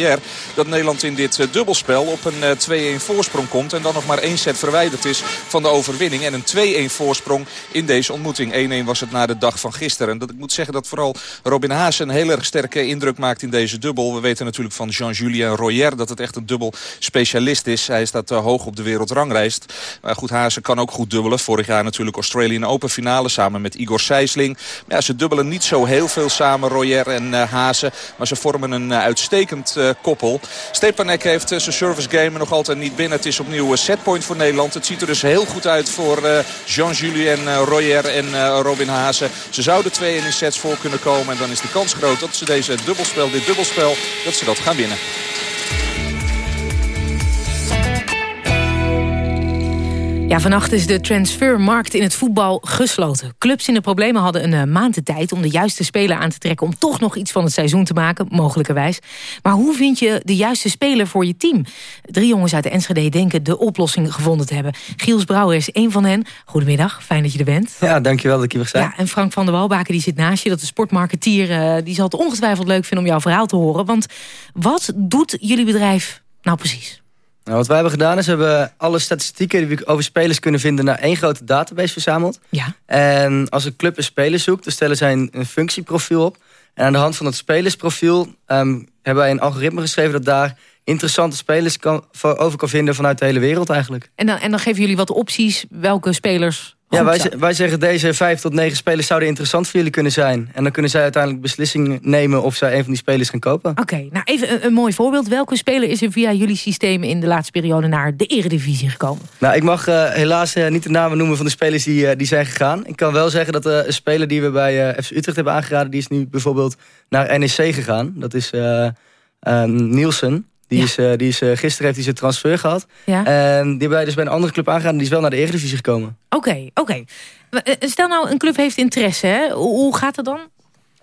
S9: Dat Nederland in dit dubbelspel op een 2-1 voorsprong komt. En dan nog maar één set verwijderd is van de overwinning. En een 2-1 voorsprong in deze ontmoeting. 1-1 was het na de dag van gisteren. En dat, ik moet zeggen dat vooral Robin Haase een heel erg sterke indruk maakt in deze dubbel. We weten natuurlijk van Jean-Julien Royer dat het echt een dubbel specialist is. Hij staat hoog op de wereldranglijst. Maar goed, Hazen kan ook goed dubbelen. Vorig jaar natuurlijk Australian Open finale samen met Igor Sijsling. Ja, ze dubbelen niet zo heel veel samen, Royer en Hazen. Maar ze vormen een uitstekend koppel. Stepanek heeft zijn service game nog altijd niet binnen. Het is opnieuw een setpoint voor Nederland. Het ziet er dus heel goed uit voor Jean-Julien Royer en Robin Hazen. Ze zouden twee in sets voor kunnen komen. En dan is de kans groot dat ze deze dubbelspel, dit dubbelspel, dat ze dat gaan winnen.
S7: Ja, vannacht is de transfermarkt in het voetbal gesloten. Clubs in de problemen hadden een uh, maand de tijd om de juiste speler aan te trekken... om toch nog iets van het seizoen te maken, mogelijkerwijs. Maar hoe vind je de juiste speler voor je team? Drie jongens uit de Enschede denken de oplossing gevonden te hebben. Giels Brouwer is één van hen. Goedemiddag, fijn dat je er bent.
S21: Ja, dankjewel dat ik hier mag zijn.
S7: Ja, en Frank van der Walbaken die zit naast je, dat is sportmarketeer. Uh, die zal het ongetwijfeld leuk vinden om jouw verhaal te horen. Want wat doet jullie bedrijf nou precies?
S21: Nou, wat wij hebben gedaan is, we hebben alle statistieken die we over spelers kunnen vinden naar één grote database verzameld.
S7: Ja.
S21: En als een club een speler zoekt, dan stellen zij een, functieprofiel op. En aan de hand van dat spelersprofiel um, hebben wij een algoritme geschreven dat daar interessante spelers kan, over kan vinden vanuit de hele wereld eigenlijk.
S7: En dan, en dan geven jullie wat opties welke spelers
S21: ja, wij, wij zeggen deze vijf tot negen spelers zouden interessant voor jullie kunnen zijn. En dan kunnen zij uiteindelijk beslissing nemen of zij een van die spelers gaan kopen.
S7: Oké, nou even een, een, mooi voorbeeld. Welke speler is er via jullie systemen in de laatste periode naar de eredivisie gekomen?
S21: Nou, ik mag uh, helaas uh, niet de namen noemen van de spelers die, uh, die zijn gegaan. Ik kan wel zeggen dat een speler die we bij FC Utrecht hebben aangeraden... die is nu bijvoorbeeld naar NEC gegaan. Dat is Nielsen. Die, is, uh, die is, uh, gisteren heeft hij zijn transfer gehad.
S7: Ja.
S21: En die hebben wij dus bij een andere club aangegaan. Die is wel naar de Eredivisie gekomen.
S7: Oké, oké. Okay. Eh, stel nou, een club heeft interesse. Hè? Hoe gaat het dan?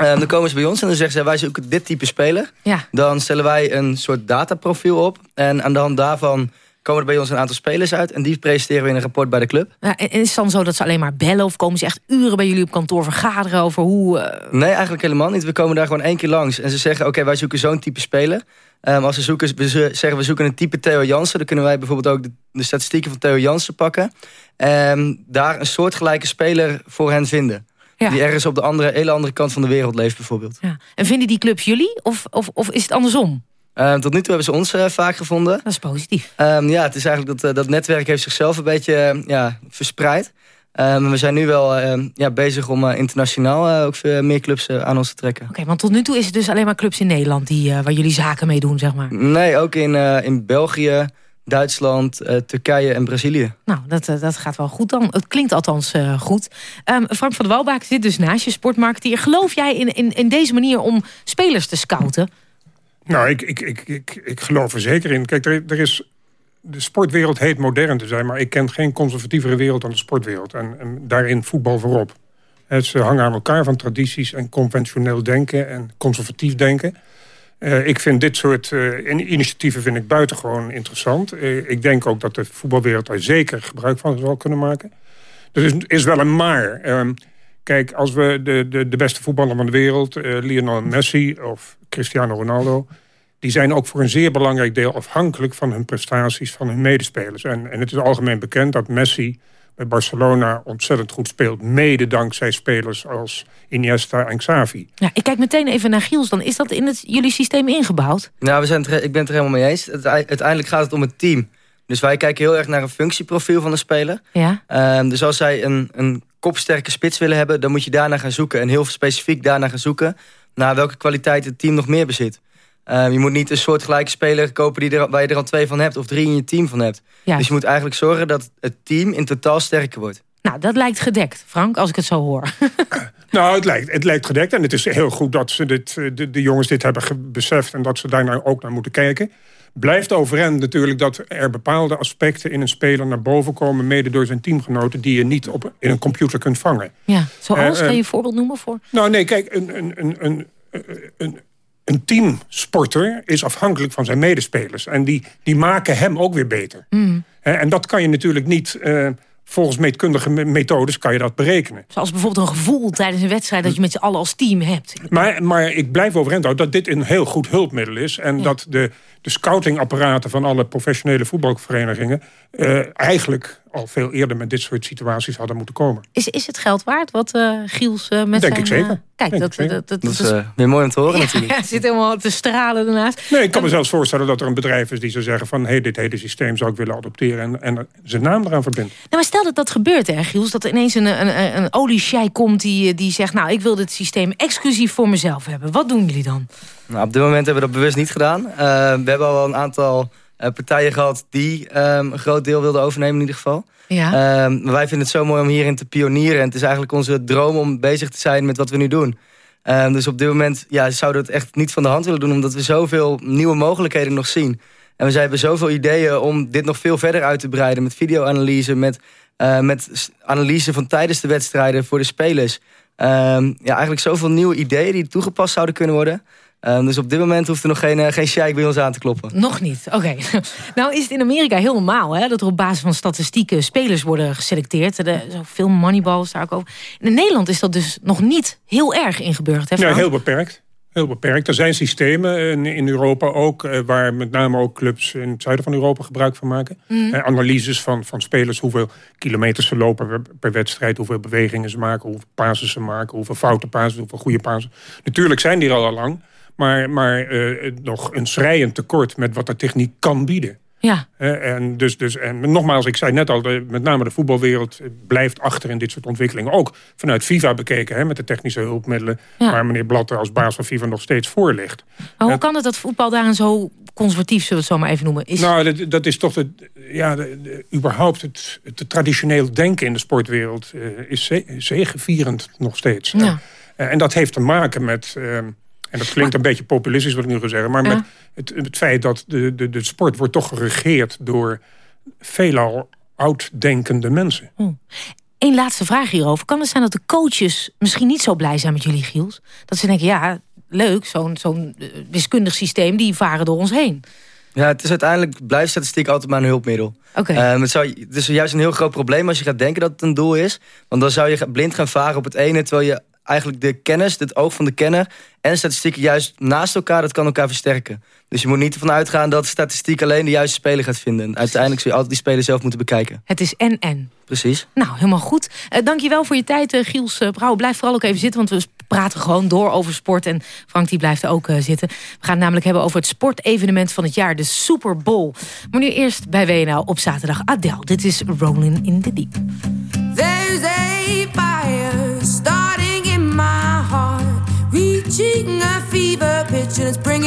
S21: Uh, dan komen ze bij ons en dan zeggen ze... wij zoeken dit type speler.
S7: Ja.
S21: Dan stellen wij een soort dataprofiel op. En aan de hand daarvan komen er bij ons een aantal spelers uit. En die presenteren we in een rapport bij de club.
S7: Ja, en is het dan zo dat ze alleen maar bellen? Of komen ze echt uren bij jullie op kantoor vergaderen over hoe... Uh...
S21: Nee, eigenlijk helemaal niet. We komen daar gewoon één keer langs. En ze zeggen, oké, wij zoeken zo'n type speler. Um, als ze zoeken, we zeggen we zoeken een type Theo Jansen... dan kunnen wij bijvoorbeeld ook de, de statistieken van Theo Jansen pakken. En daar een soortgelijke speler voor hen vinden.
S7: Ja.
S21: Die ergens op de andere, hele andere kant van de wereld leeft bijvoorbeeld.
S7: Ja. En vinden die clubs jullie? Of, of, of is het andersom?
S21: Um, tot nu toe hebben ze ons uh, vaak gevonden.
S7: Dat is positief.
S21: Um, ja, het is eigenlijk dat, uh, dat netwerk heeft zichzelf een beetje uh, ja, verspreid. Um, we zijn nu wel ja, bezig om internationaal ook meer clubs aan ons te trekken.
S7: Oké, want tot nu toe is het dus alleen maar clubs in Nederland die, waar jullie zaken mee doen, zeg maar.
S21: Nee, ook in, in België, Duitsland, Turkije en Brazilië.
S7: Nou, dat, dat gaat wel goed dan. Het klinkt althans goed. Frank van der Walbaak zit dus naast je sportmarketeer. Geloof jij in, in, in deze manier om spelers te scouten?
S22: Nou, ik, ik, ik, ik, ik geloof er zeker in. Kijk, er, er is de sportwereld heet modern te zijn... maar ik ken geen conservatievere wereld dan de sportwereld. En, en daarin voetbal voorop. Ze hangen aan elkaar van tradities en conventioneel denken... en conservatief denken. Uh, ik vind dit soort uh, initiatieven vind ik buitengewoon interessant. Uh, ik denk ook dat de voetbalwereld daar zeker gebruik van zal kunnen maken. Er is, is wel een maar. Ehm, kijk, als we de, de, de beste voetballer van de wereld... Lionel Messi of Cristiano Ronaldo die zijn ook voor een zeer belangrijk deel afhankelijk van hun prestaties van hun medespelers. En, en het is algemeen bekend dat Messi bij Barcelona ontzettend goed speelt. Mede dankzij spelers als Iniesta en Xavi.
S7: Ja, ik kijk meteen even naar Giels. Dan is dat in het, jullie systeem ingebouwd?
S21: Nou, we zijn ik ben het er helemaal mee eens. uiteindelijk gaat het om het team. Dus wij kijken heel erg naar een functieprofiel van de speler.
S7: Ja.
S21: Um, dus als zij een, een kopsterke spits willen hebben... dan moet je daarna gaan zoeken. En heel specifiek daarna gaan zoeken... naar welke kwaliteit het team nog meer bezit. Um, je moet niet een soortgelijke speler kopen die er, waar je er al twee van hebt... of drie in je team van hebt.
S7: Ja.
S21: Dus je moet eigenlijk zorgen dat het team in totaal sterker wordt.
S7: Nou, dat lijkt gedekt, Frank, als ik het zo hoor.
S22: nou, het lijkt, het lijkt gedekt. En het is heel goed dat ze dit, eh, de, de jongens dit hebben beseft... en dat ze daar nou ook naar moeten kijken. Blijft overeind natuurlijk dat er bepaalde aspecten in een speler naar boven komen... mede door zijn teamgenoten die je niet op, in een computer kunt vangen.
S7: Ja, zoals?
S22: Uh,
S7: Kan je een voorbeeld noemen voor?
S22: Nou nee, kijk, een, een, een, een, een een teamsporter is afhankelijk van zijn medespelers. En die, die maken hem ook weer beter.
S7: Mm.
S22: En dat kan je natuurlijk niet... Uh, volgens meetkundige methodes kan je dat berekenen.
S7: Zoals bijvoorbeeld een gevoel tijdens een wedstrijd... dat je met z'n allen als team hebt.
S22: Maar, maar ik blijf overeind houden dat dit een heel goed hulpmiddel is... en
S7: Ja.
S22: dat de, de scoutingapparaten van alle professionele voetbalverenigingen... Uh, eigenlijk al veel eerder met dit soort situaties hadden moeten komen.
S7: Is, is het geld waard wat uh, Giels uh, met
S22: Denk
S7: zijn...
S22: ik zeker.
S7: Uh, kijk,
S22: Denk
S7: dat,
S22: ik zeker.
S7: dat, dat,
S21: Dat is uh, weer mooi om te horen
S7: ja,
S21: natuurlijk.
S7: Ja, zit helemaal te stralen ernaast.
S22: Nee, ik kan me zelfs voorstellen dat er een bedrijf is die zou zeggen van... hé, hey, dit hele systeem zou ik willen adopteren en, en zijn naam eraan verbinden.
S7: Nou, maar stel dat dat gebeurt, hè, Giels, dat er ineens een, een, een oliesjei komt die, die zegt... nou, ik wil dit systeem exclusief voor mezelf hebben. Wat doen jullie dan?
S21: Nou, op dit moment hebben we dat bewust niet gedaan. Uh, we hebben al een aantal uh, partijen gehad die um, een groot deel wilden overnemen in ieder geval.
S7: Ja.
S21: Um, maar wij vinden het zo mooi om hierin te pionieren. En het is eigenlijk onze droom om bezig te zijn met wat we nu doen. Um, dus op dit moment ja, zouden we het echt niet van de hand willen doen... omdat we zoveel nieuwe mogelijkheden nog zien. En we hebben zoveel ideeën om dit nog veel verder uit te breiden... met videoanalyse, met, uh, met analyse van tijdens de wedstrijden voor de spelers. ja, eigenlijk zoveel nieuwe ideeën die toegepast zouden kunnen worden... Um, dus op dit moment hoeft er nog geen, uh, geen sheik bij ons aan te kloppen.
S7: Nog niet, oké. Okay. nou is het in Amerika heel normaal hè, dat er op basis van statistieken spelers worden geselecteerd. Er veel moneyballs daar ook over. In Nederland is dat dus nog niet heel erg ingeburgerd. Hè,
S22: ja, heel beperkt. Heel beperkt. Er zijn systemen in, in Europa ook... Uh, waar met name ook clubs in het zuiden van Europa gebruik van maken. Mm. Analyses van, van spelers, hoeveel kilometers ze lopen per, per, wedstrijd... hoeveel bewegingen ze maken, hoeveel pases ze maken... hoeveel foute pases, hoeveel goede pases. Natuurlijk zijn die er al lang... Maar, maar uh, nog een schrijend tekort met wat de techniek kan bieden.
S7: Ja.
S22: En, dus, dus, en nogmaals, ik zei net al, de, met name de voetbalwereld blijft achter in dit soort ontwikkelingen. Ook vanuit FIFA bekeken, hè, met de technische hulpmiddelen... Ja. waar meneer Blatter als baas van FIFA nog steeds voor ligt.
S7: Maar hoe kan het dat voetbal daarin zo conservatief, zullen we het zo maar even noemen? Is...
S22: Nou, dat, dat is toch het, ja, de, de, überhaupt het, het traditioneel denken in de sportwereld... Uh, is zegevierend nog steeds.
S7: Ja.
S22: en dat heeft te maken met... En dat klinkt een beetje populistisch wat ik nu ga zeggen. Maar met het, het feit dat de, de, de sport wordt toch geregeerd door veelal ouddenkende mensen.
S7: Eén oh. laatste vraag hierover. Kan het zijn dat de coaches misschien niet zo blij zijn met jullie, Giels? Dat ze denken, ja, leuk, zo'n zo'n wiskundig systeem, die varen door ons heen.
S21: Ja, het is uiteindelijk, blijft statistiek altijd maar een hulpmiddel.
S7: Oké. Okay.
S21: Um, het, zou, het is juist een heel groot probleem als je gaat denken dat het een doel is. Want dan zou je blind gaan varen op het ene, terwijl je eigenlijk de kennis, het oog van de kenner... en statistieken juist naast elkaar, dat kan elkaar versterken. Dus je moet niet ervan uitgaan dat statistiek alleen de juiste speler gaat vinden. Uiteindelijk zul je altijd die speler zelf moeten bekijken.
S7: Het is en-en.
S21: Precies.
S7: Nou, helemaal goed. Uh, dankjewel voor je tijd, uh, Giels uh, Brouw. Blijf vooral ook even zitten, want we praten gewoon door over sport. En Frank die blijft ook zitten. We gaan het namelijk hebben over het sportevenement van het jaar, de Super Bowl. Maar nu eerst bij WNL op zaterdag Adele. Dit is Rolling in the Deep.
S23: There's a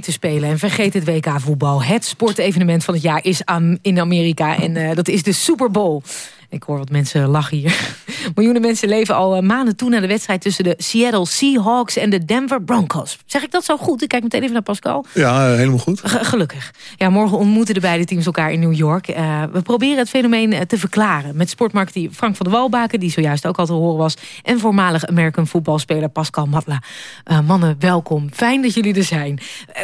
S7: te spelen en vergeet het WK voetbal. Het sportevenement van het jaar is in Amerika. En eh, dat is de Super Bowl. Ik hoor wat mensen lachen hier. Miljoenen mensen leven al eh, maanden toe naar de wedstrijd... tussen de Seattle Seahawks en de Denver Broncos. Zeg ik dat zo goed? Ik kijk meteen even naar Pascal.
S24: Ja, eh, helemaal goed.
S7: G- gelukkig. Ja, morgen ontmoeten de beide teams elkaar in New York. Eh, we proberen het fenomeen te verklaren. Met sportmarketeer Frank van der Walbaken... die zojuist ook al te horen was. En voormalig American voetbalspeler Pascal Matla. Mannen, welkom. Fijn dat jullie er zijn.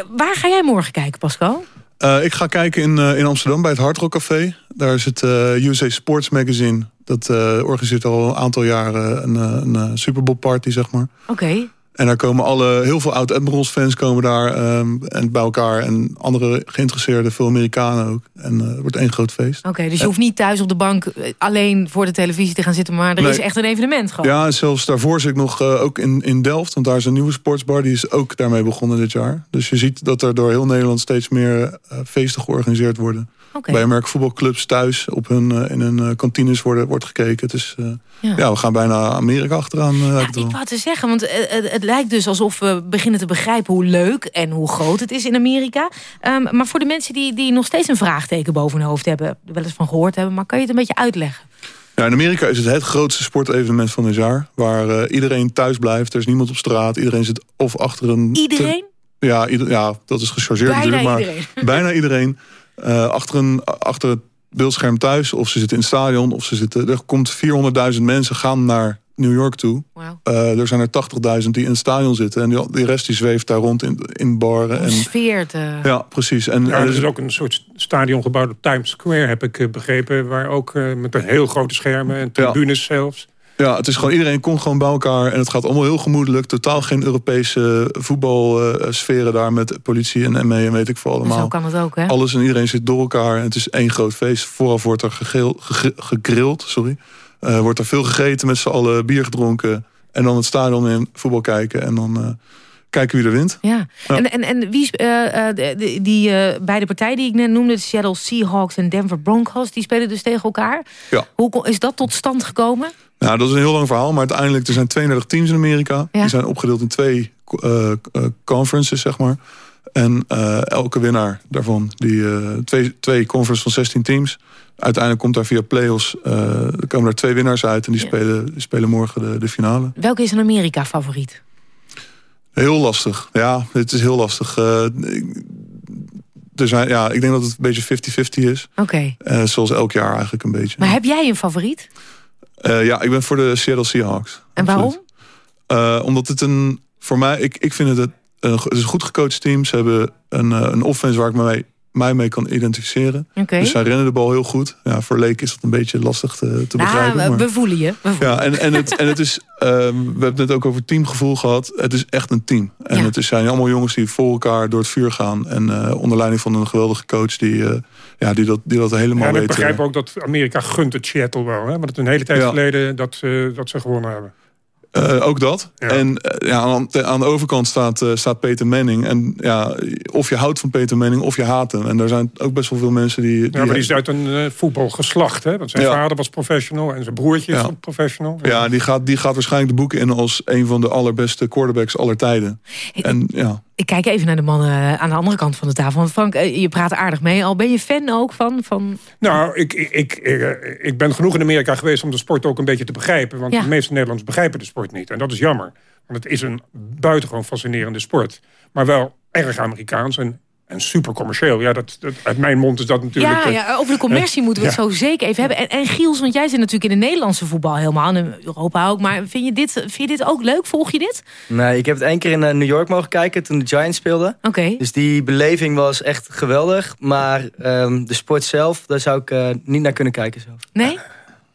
S7: Waar ga jij morgen kijken, Pascal?
S24: Eh, ik ga kijken in, eh, in Amsterdam bij het Hard Rock Café. Daar is het eh, USA Sports Magazine. Dat organiseert al een aantal jaren een, een, Super Bowl party, zeg maar.
S7: Oké.
S24: En daar komen alle, heel veel oud-Admirals fans komen daar ehm, en bij elkaar. En andere geïnteresseerden, veel Amerikanen ook. En eh, het wordt één groot feest.
S7: Oké, dus je hoeft niet thuis op de bank eh, alleen voor de televisie te gaan zitten... maar er
S24: Nee.
S7: is echt een evenement gewoon.
S24: Ja, en zelfs daarvoor zit ik nog eh, ook in, in Delft. Want daar is een nieuwe sportsbar. Die is ook daarmee begonnen dit jaar. Dus je ziet dat er door heel Nederland steeds meer feesten georganiseerd worden. Bij Amerika voetbalclubs thuis op hun, in hun kantines worden, wordt gekeken. Dus
S7: Ja.
S24: ja. we gaan bijna Amerika achteraan. wel.
S7: Ik wou te zeggen, want het lijkt dus alsof we beginnen te begrijpen... hoe leuk en hoe groot het is in Amerika. Ehm, maar voor de mensen die, die nog steeds een vraagteken boven hun hoofd hebben... er wel eens van gehoord hebben, maar kan je het een beetje uitleggen?
S24: Ja, in Amerika is het het grootste sportevenement van dit jaar. Waar eh, iedereen thuis blijft. Er is niemand op straat. Iedereen zit of achter een...
S7: Iedereen?
S24: Ja, ieder- ja, dat is gechargeerd
S7: Bijna
S24: natuurlijk. Maar
S7: iedereen.
S24: bijna iedereen. eh, achter, een, achter het beeldscherm thuis. Of ze zitten in het stadion. Of ze zitten... Er komt 400.000 mensen gaan naar New York toe. Eh, er zijn er 80.000 die in het stadion zitten. En die, die rest die zweeft daar rond in, in baren. En,
S7: sfeer
S24: ja, precies. En,
S22: Ja, er is ook een soort stadion gebouwd op Times Square, heb ik eh, begrepen. Waar ook eh, met een heel grote schermen en tribunes zelfs.
S24: Ja, het is gewoon, iedereen komt gewoon bij elkaar. En het gaat allemaal heel gemoedelijk. Totaal geen Europese voetbalsferen daar met politie en ME en weet ik veel allemaal.
S7: Zo kan het ook, hè?
S24: Alles en iedereen zit door elkaar. En het is één groot feest. Vooraf wordt er gegrild. Sorry. Eh, wordt er veel gegeten met z'n allen, bier gedronken. En dan het stadion in, voetbal kijken. En dan eh, kijken wie er wint.
S7: Ja,
S24: Ja.
S7: en, en, en wie eh, die beide partijen die ik net noemde... de Seattle Seahawks en Denver Broncos... die spelen dus tegen elkaar.
S24: Ja.
S7: Hoe is dat tot stand gekomen?
S24: Nou, dat is een heel lang verhaal. Maar uiteindelijk, er zijn 32 teams in Amerika.
S7: Ja.
S24: Die zijn opgedeeld in twee conferences, zeg maar. En eh, elke winnaar daarvan, die, eh, twee, twee conferences van 16 teams. Uiteindelijk komt daar via play-offs, eh, komen er twee winnaars uit. En die, spelen, die spelen morgen de, de finale.
S7: Welke is een Amerika favoriet?
S24: Heel lastig. Ja, het is heel lastig. Ik- er zijn, ja, ik denk dat het een beetje 50-50 is.
S7: Oké.
S24: Zoals elk jaar eigenlijk een beetje.
S7: Maar heb jij een favoriet?
S24: Ja, ik ben voor de Seattle Seahawks.
S7: En waarom?
S24: Omdat het een, voor mij, ik, ik vind het, een, het is een goed gecoacht team. Ze hebben een, eh, een offense waar ik mij, mij mee kan identificeren. Dus zij rennen de bal heel goed. Ja, voor Leek is dat een beetje lastig te, te
S7: Nou,
S24: begrijpen.
S7: we-
S24: maar-
S7: we voelen je. We voelen
S24: ja, en, en, het, en het is, ehm, we hebben het net ook over teamgevoel gehad. Het is echt een team. En
S7: Ja.
S24: het is, zijn allemaal jongens die voor elkaar door het vuur gaan. En eh, onder leiding van een geweldige coach die, eh, ja, die, dat, die dat helemaal
S22: Ja, en ik
S24: weet.
S22: begrijp ook dat Amerika gunt het Seattle wel. Hè? Want het is een hele tijd
S24: Ja.
S22: geleden dat, eh, dat ze gewonnen hebben.
S24: Eh, ook dat. En eh, ja, aan, aan de overkant staat, eh, staat Peter Manning. En ja, of je houdt van Peter Manning of je haat hem. En daar zijn ook best wel veel mensen die...
S22: Ja, maar die is uit een eh, voetbalgeslacht. Hè? Want zijn
S24: Ja.
S22: vader was professional en zijn broertje is professional.
S24: Ja, die gaat, die gaat waarschijnlijk de boeken in als een van de allerbeste quarterbacks aller tijden. En ja,
S7: Ik kijk even naar de mannen aan de andere kant van de tafel. Want Frank, eh, je praat aardig mee al. Ben je fan ook van... van...
S22: Nou, ik, ik, ik, eh, ik ben genoeg in Amerika geweest om de sport ook een beetje te begrijpen. Want
S7: Ja.
S22: de meeste Nederlanders begrijpen de sport niet. En dat is jammer. Want het is een buitengewoon fascinerende sport. Maar wel erg Amerikaans en, en super commercieel. Ja, dat, dat, uit mijn mond is dat natuurlijk...
S7: Ja,
S22: eh,
S7: ja, over de commercie moeten we het
S22: ja.
S7: zo zeker even hebben. En, en Giels, want jij zit natuurlijk in de Nederlandse voetbal helemaal. En in Europa ook. Maar vind je, dit, vind je dit ook leuk? Volg je dit?
S21: Nee, ik heb het één keer in eh, New York mogen kijken toen de Giants speelden.
S7: Oké.
S21: Dus die beleving was echt geweldig. Maar ehm, de sport zelf, daar zou ik eh, niet naar kunnen kijken zelf.
S7: Nee?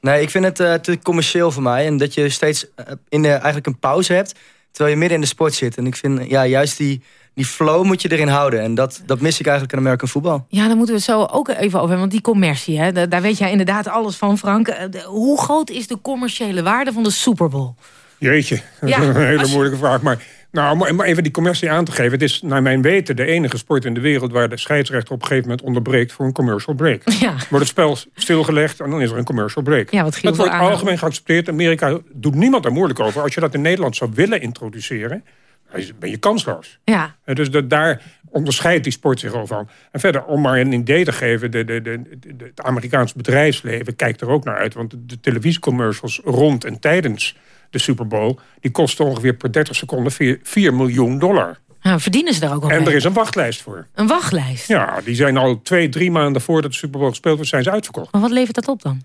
S21: Nee, ik vind het eh, te commercieel voor mij. En dat je steeds eh, in de, eigenlijk een pauze hebt... terwijl je midden in de sport zit. En ik vind ja, juist die, die flow moet je erin houden. En dat, dat mis ik eigenlijk in American voetbal.
S7: Ja, daar moeten we het zo ook even over hebben. Want die commercie, hè, daar, weet jij inderdaad alles van, Frank. Eh, Hoe groot is de commerciële waarde van de Super Bowl?
S22: Jeetje, dat
S7: Ja,
S22: is een hele
S7: je-
S22: moeilijke vraag. Maar, nou, om om even die commercie aan te geven. Het is naar mijn weten de enige sport in de wereld... waar de scheidsrechter op een gegeven moment onderbreekt voor een commercial break.
S7: Ja.
S22: Wordt het spel stilgelegd en dan is er een commercial break.
S7: Ja, wat
S22: dat wordt algemeen geaccepteerd. Amerika doet niemand daar moeilijk over. Als je dat in Nederland zou willen introduceren... ben je kansloos.
S7: Ja.
S22: Dus dat, daar onderscheidt die sport zich al van. En verder, om maar een idee te geven... De, de, de, het Amerikaans bedrijfsleven kijkt er ook naar uit. Want de, de televisiecommercials rond en tijdens de Super Bowl... die kosten ongeveer per 30 seconden 4, 4 miljoen dollar.
S7: Nou, verdienen ze daar ook al
S22: En
S7: mee?
S22: er is een wachtlijst voor.
S7: Een wachtlijst.
S22: Ja, die zijn al twee, drie maanden voordat de Super Bowl gespeeld wordt... zijn ze uitverkocht.
S7: Maar wat levert dat op dan?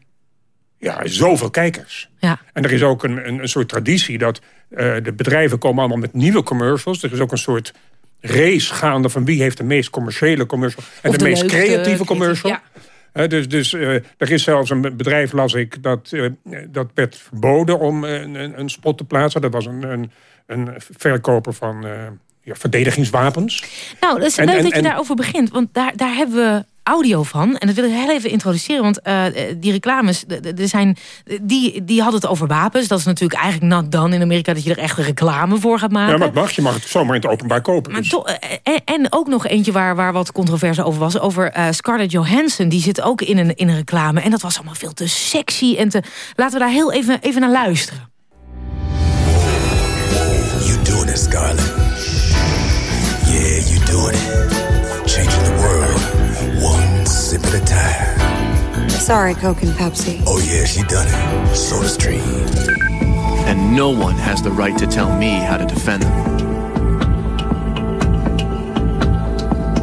S22: Ja, zoveel kijkers.
S7: Ja.
S22: En er is ook een, een, een soort traditie dat eh, de bedrijven komen allemaal met nieuwe commercials. Er is ook een soort race gaande van wie heeft de meest commerciële commercial en de,
S7: de
S22: meest
S7: leukste,
S22: creatieve commercial.
S7: ja.
S22: Eh, dus dus eh, er is zelfs een bedrijf, las ik, dat, dat werd verboden om een, een, spot te plaatsen. Dat was een, een, een verkoper van ja, verdedigingswapens.
S7: Nou, dat is
S22: En-
S7: leuk
S22: en-
S7: dat je
S22: en-
S7: daarover begint. Want daar, daar hebben we audio van. En dat wil ik heel even introduceren. Want eh, die reclames, de- de- er zijn, die, die hadden het over wapens. Dat is natuurlijk eigenlijk not done in Amerika... dat je er echt reclame voor gaat maken.
S22: Ja, maar het mag. Je mag het zomaar in het openbaar kopen.
S7: Maar
S22: Dus-
S7: toch, eh, en, en ook nog eentje waar, waar wat controverse over was. Over eh, Scarlett Johansson. Die zit ook in een, in een reclame. En dat was allemaal veel te sexy. En te, laten we daar heel even, even naar luisteren.
S25: You doing it, Scarlett. Yeah, you doing it. Changing the world, sip at a time.
S26: Sorry, Coke and Pepsi.
S25: Oh yeah, she done it. Soda Stream.
S27: And no one has the right to tell me how to defend them.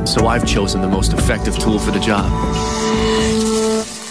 S27: So I've chosen the most effective tool for the job.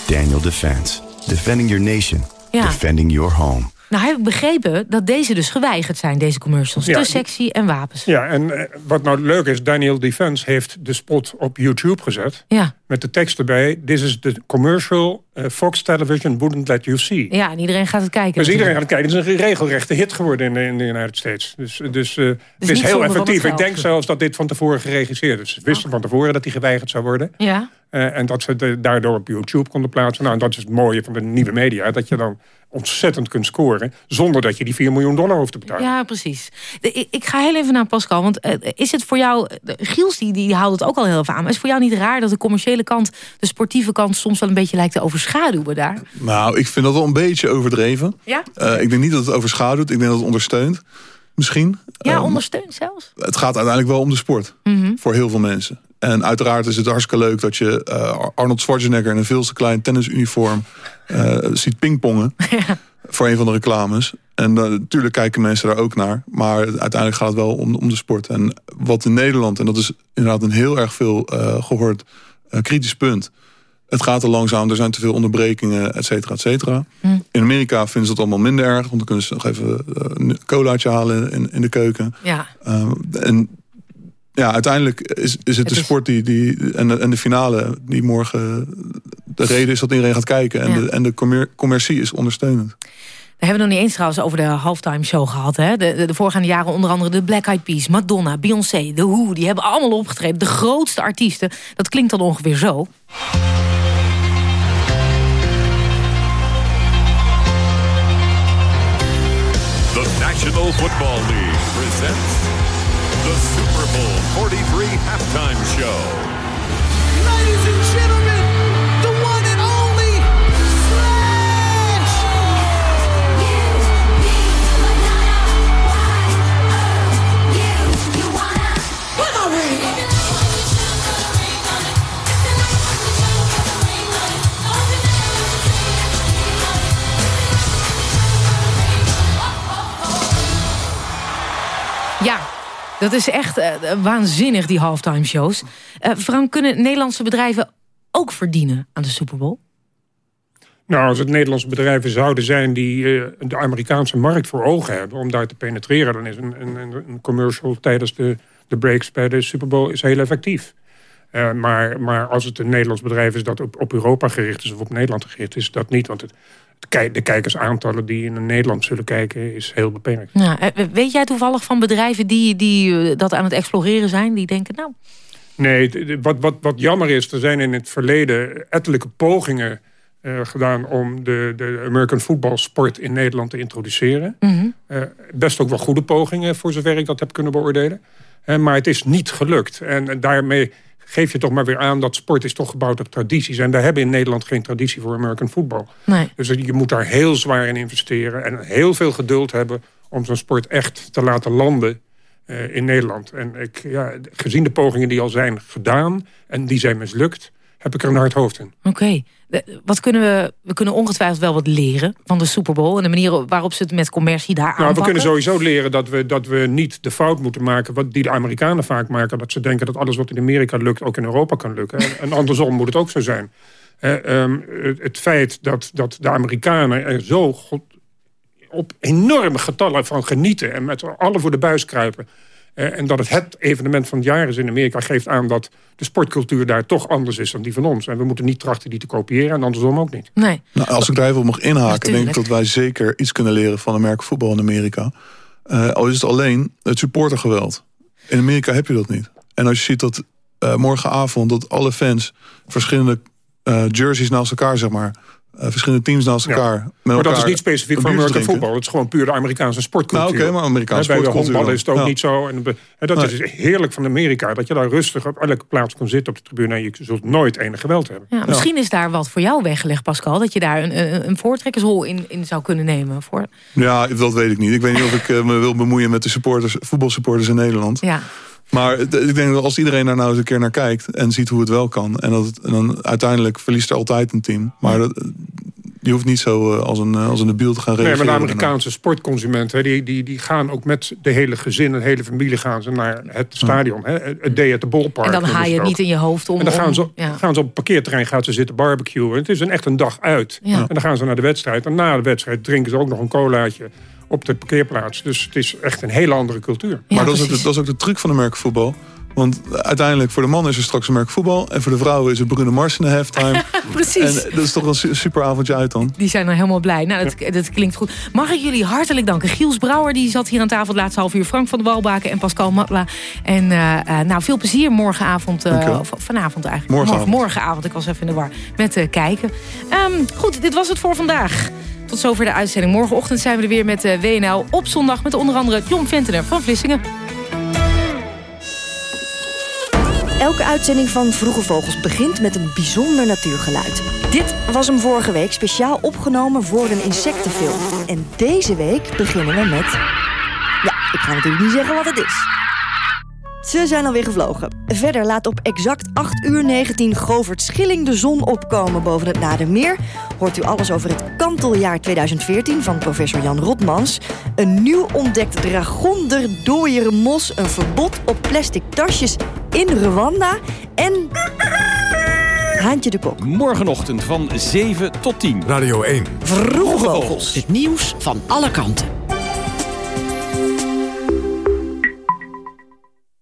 S28: Daniel Defense. Defending your nation.
S7: Ja.
S28: Defending your home.
S7: Nou heb ik begrepen dat deze dus geweigerd zijn, deze commercials.
S22: Ja,
S7: te sexy en wapens.
S22: Ja, en eh, wat nou leuk is, Daniel Defense heeft de spot op YouTube gezet.
S7: Ja.
S22: Met de tekst erbij, this is the commercial eh, Fox Television wouldn't let you see.
S7: Ja, en iedereen gaat het kijken.
S22: Dus iedereen gaat kijken. Het is een regelrechte hit geworden in de, in de United States. Dus, dus eh, het is heel
S7: het
S22: effectief. Ik denk zelfs dat dit van tevoren geregisseerd is. Ze wisten van tevoren dat hij geweigerd zou worden.
S7: Ja.
S22: Eh, en dat ze daardoor op YouTube konden plaatsen. Nou, en dat is het mooie van de nieuwe media. Dat je dan ontzettend kunt scoren. Zonder dat je die 4 miljoen dollar hoeft te betalen.
S7: Ja, precies. De- ik, ga heel even naar Pascal. Want eh, is het voor jou... de- Giels die, die houdt het ook al heel even aan. Maar is het voor jou niet raar dat de commerciële kant... de sportieve kant soms wel een beetje lijkt te overschaduwen daar?
S24: Nou, ik vind dat wel een beetje overdreven.
S7: Ja?
S24: Eh, ik denk niet dat het overschaduwt. Ik denk dat het ondersteunt. Misschien.
S7: Ja,
S24: Eh,
S7: ondersteunt zelfs.
S24: het gaat uiteindelijk wel om de sport.
S7: Mhm.
S24: Voor heel veel mensen. En uiteraard is het hartstikke leuk dat je eh, Arnold Schwarzenegger... in een veel te klein tennisuniform eh, ziet pingpongen. Voor een van de reclames. En eh, natuurlijk kijken mensen daar ook naar. Maar uiteindelijk gaat het wel om, om de sport. En wat in Nederland, en dat is inderdaad een heel erg veel eh, gehoord eh, kritisch punt... Het gaat te langzaam, er zijn te veel onderbrekingen, et cetera, et cetera.
S7: Hm.
S24: In Amerika vinden ze dat allemaal minder erg. Want dan kunnen ze nog even eh, een colaatje halen in, in de keuken.
S7: Ja.
S24: Uh, en ja, uiteindelijk is, is het, de sport die, die, en, de, en de finale die morgen de reden is dat iedereen gaat kijken. En
S7: Ja.
S24: de, en de commer- commercie is ondersteunend.
S7: We hebben het nog niet eens trouwens over de halftime show gehad. Hè? De, de, de voorgaande jaren onder andere de Black Eyed Peas, Madonna, Beyoncé, The Who. Die hebben allemaal opgetreden. De grootste artiesten. Dat klinkt dan ongeveer zo.
S18: The National Football League presents the Super Bowl 43 halftime show.
S7: Dat is echt eh, waanzinnig, die halftime shows. Eh, Frank, kunnen Nederlandse bedrijven ook verdienen aan de Super Bowl?
S22: Nou, als het Nederlandse bedrijven zouden zijn die eh, de Amerikaanse markt voor ogen hebben om daar te penetreren, dan is een, een, een commercial tijdens de, de breaks bij de Super Bowl is heel effectief. Maar, maar als het een Nederlands bedrijf is dat op, op Europa gericht is of op Nederland gericht is, dat niet. Want het, de kijkersaantallen die in Nederland zullen kijken is heel beperkt.
S7: Nou, eh, weet jij toevallig van bedrijven die, die eh, dat aan het exploreren zijn? Die denken, nou,
S22: Nee, wat, wat, wat jammer is, er zijn in het verleden ettelijke pogingen eh, gedaan om de, de American football sport in Nederland te introduceren.
S7: mhm.
S22: Best ook wel goede pogingen, voor zover ik dat heb kunnen beoordelen. Maar het is niet gelukt. En, en daarmee geef je toch maar weer aan dat sport is toch gebouwd op tradities. En daar hebben in Nederland geen traditie voor American football.
S7: Nee.
S22: Dus je moet daar heel zwaar in investeren. En heel veel geduld hebben om zo'n sport echt te laten landen eh, in Nederland. En ik, ja, gezien de pogingen die al zijn gedaan en die zijn mislukt... heb ik er een hard hoofd in.
S7: Oké. Wat kunnen we, we kunnen ongetwijfeld wel wat leren van de Super Bowl... en de manier waarop ze het met commercie daar
S22: Nou, we kunnen sowieso leren dat we, dat we niet de fout moeten maken... Wat die de Amerikanen vaak maken. Dat ze denken dat alles wat in Amerika lukt ook in Europa kan lukken. En, andersom moet het ook zo zijn. Eh, ehm, het, feit dat, dat de Amerikanen er zo god- op enorme getallen van genieten... en met alle voor de buis kruipen... eh, en dat het het evenement van het jaar is in Amerika... geeft aan dat de sportcultuur daar toch anders is dan die van ons. En we moeten niet trachten die te kopiëren en andersom ook niet.
S7: Nee.
S24: Nou, als ik daar even op mag inhaken, denk ik dat wij zeker iets kunnen leren van Amerika voetbal in Amerika. Eh, al is het alleen het supportergeweld. In Amerika heb je dat niet. En als je ziet dat eh, morgenavond dat alle fans verschillende eh, jerseys naast elkaar, zeg maar, eh, verschillende teams naast elkaar. Met
S22: maar dat is niet specifiek voor
S24: drinken.
S22: voetbal. Het is gewoon puur de Amerikaanse sportcultuur.
S24: Nou, oké, maar Amerikaanse
S22: Bij de
S24: sportcultuur
S22: honkbal is het ook niet zo. En, dat
S24: Nee.
S22: is heerlijk van Amerika. Dat je daar rustig op elke plaats kan zitten op de tribune... en je zult nooit enig geweld hebben.
S7: Ja, misschien is daar wat voor jou weggelegd, Pascal. Dat je daar een, een, een voortrekkersrol in, in zou kunnen nemen. Voor...
S24: Ja, dat weet ik niet. Ik weet niet of ik eh, me wil bemoeien met de supporters, voetbalsupporters in Nederland.
S7: Ja.
S24: Maar het- ik denk dat als iedereen daar nou eens een keer naar kijkt... en ziet hoe het wel kan... en, dat het, en dan uiteindelijk verliest er altijd een team. Maar dat, je hoeft niet zo eh, als een, eh, als een debiel te gaan
S22: Nee,
S24: reageren.
S22: maar de Amerikaanse sportconsumenten... Die, die, die gaan ook met de hele gezin en de hele familie gaan ze naar het stadion. Hè? Het day at the ballpark.
S7: En dan haal je
S22: het
S7: het niet in je hoofd om...
S22: En dan gaan ze,
S7: ja.
S22: gaan ze op een parkeerterrein gaan ze zitten barbecuen. Het is een, echt een dag uit.
S7: Ja.
S22: En dan gaan ze naar de wedstrijd. En na de wedstrijd drinken ze ook nog een colaatje op de parkeerplaats. Dus het is echt een hele andere cultuur.
S24: maar dat is, ook de, dat is ook de truc van de merkvoetbal. Want uiteindelijk voor de mannen is er straks een merkvoetbal... en voor de vrouwen is het Bruno Mars in de halftime.
S7: Precies.
S24: En dat is toch een su- super avondje uit dan.
S7: Die zijn dan helemaal blij. Nou, dat, dat klinkt goed. Mag ik jullie hartelijk danken. Giels Brouwer die zat hier aan tafel het laatste half uur. Frank van de Walbaken en Pascal Matla. En eh, eh, nou, veel plezier morgenavond. eh, of vanavond eigenlijk.
S24: Morgenavond.
S7: Morgen, morgenavond. Ik was even in de war. Met eh, kijken. Ehm, goed, dit was het voor vandaag. Tot zover de uitzending. Morgenochtend zijn we er weer met eh, WNL op zondag. Met onder andere John Ventener van Vlissingen.
S29: Elke uitzending van Vroege Vogels begint met een bijzonder natuurgeluid. Dit was hem vorige week speciaal opgenomen voor een insectenfilm. En deze week beginnen we met... Ja, ik ga natuurlijk niet zeggen wat het is. Ze zijn alweer gevlogen. Verder laat op exact 8 uur 19 Govert Schilling de zon opkomen boven het Nadermeer. Hoort u alles over het kanteljaar 2014 van professor Jan Rotmans. Een nieuw ontdekt dragonderdooiere een verbod op plastic tasjes in Rwanda. En... Haantje de Kok.
S18: Morgenochtend van 7 tot 10.
S30: Radio 1.
S29: Vroege Vogels.
S14: Het nieuws van alle kanten.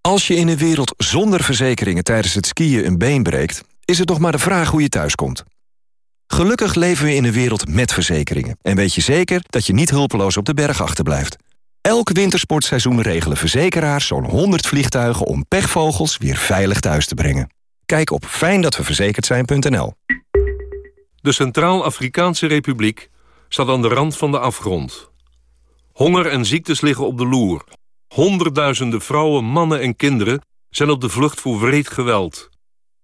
S31: Als je in een wereld zonder verzekeringen tijdens het skiën een been breekt... is het nog maar de vraag hoe je thuiskomt. Gelukkig leven we in een wereld met verzekeringen... en weet je zeker dat je niet hulpeloos op de berg achterblijft. Elk wintersportseizoen regelen verzekeraars zo'n 100 vliegtuigen... om pechvogels weer veilig thuis te brengen. Kijk op fijndatweverzekerd zijn.nl.
S6: De Centraal-Afrikaanse Republiek staat aan de rand van de afgrond. Honger en ziektes liggen op de loer. Honderdduizenden vrouwen, mannen en kinderen zijn op de vlucht voor wreed geweld.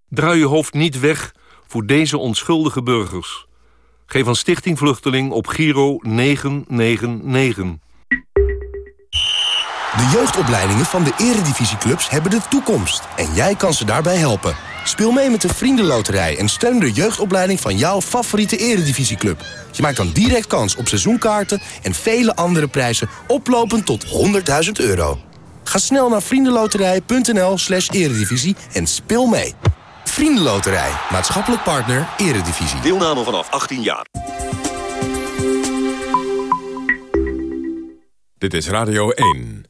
S6: Draai je hoofd niet weg voor deze onschuldige burgers. Geef aan Stichting Vluchteling op Giro 999.
S3: De jeugdopleidingen van de eredivisieclubs hebben de toekomst. En jij kan ze daarbij helpen. Speel mee met de Vriendenloterij en steun de jeugdopleiding van jouw favoriete eredivisieclub. Je maakt dan direct kans op seizoenkaarten en vele andere prijzen oplopend tot 100.000 euro. Ga snel naar vriendenloterij.nl slash eredivisie en speel mee. Vriendenloterij, maatschappelijk partner, eredivisie.
S32: Deelname vanaf 18 jaar.
S33: Dit is Radio 1.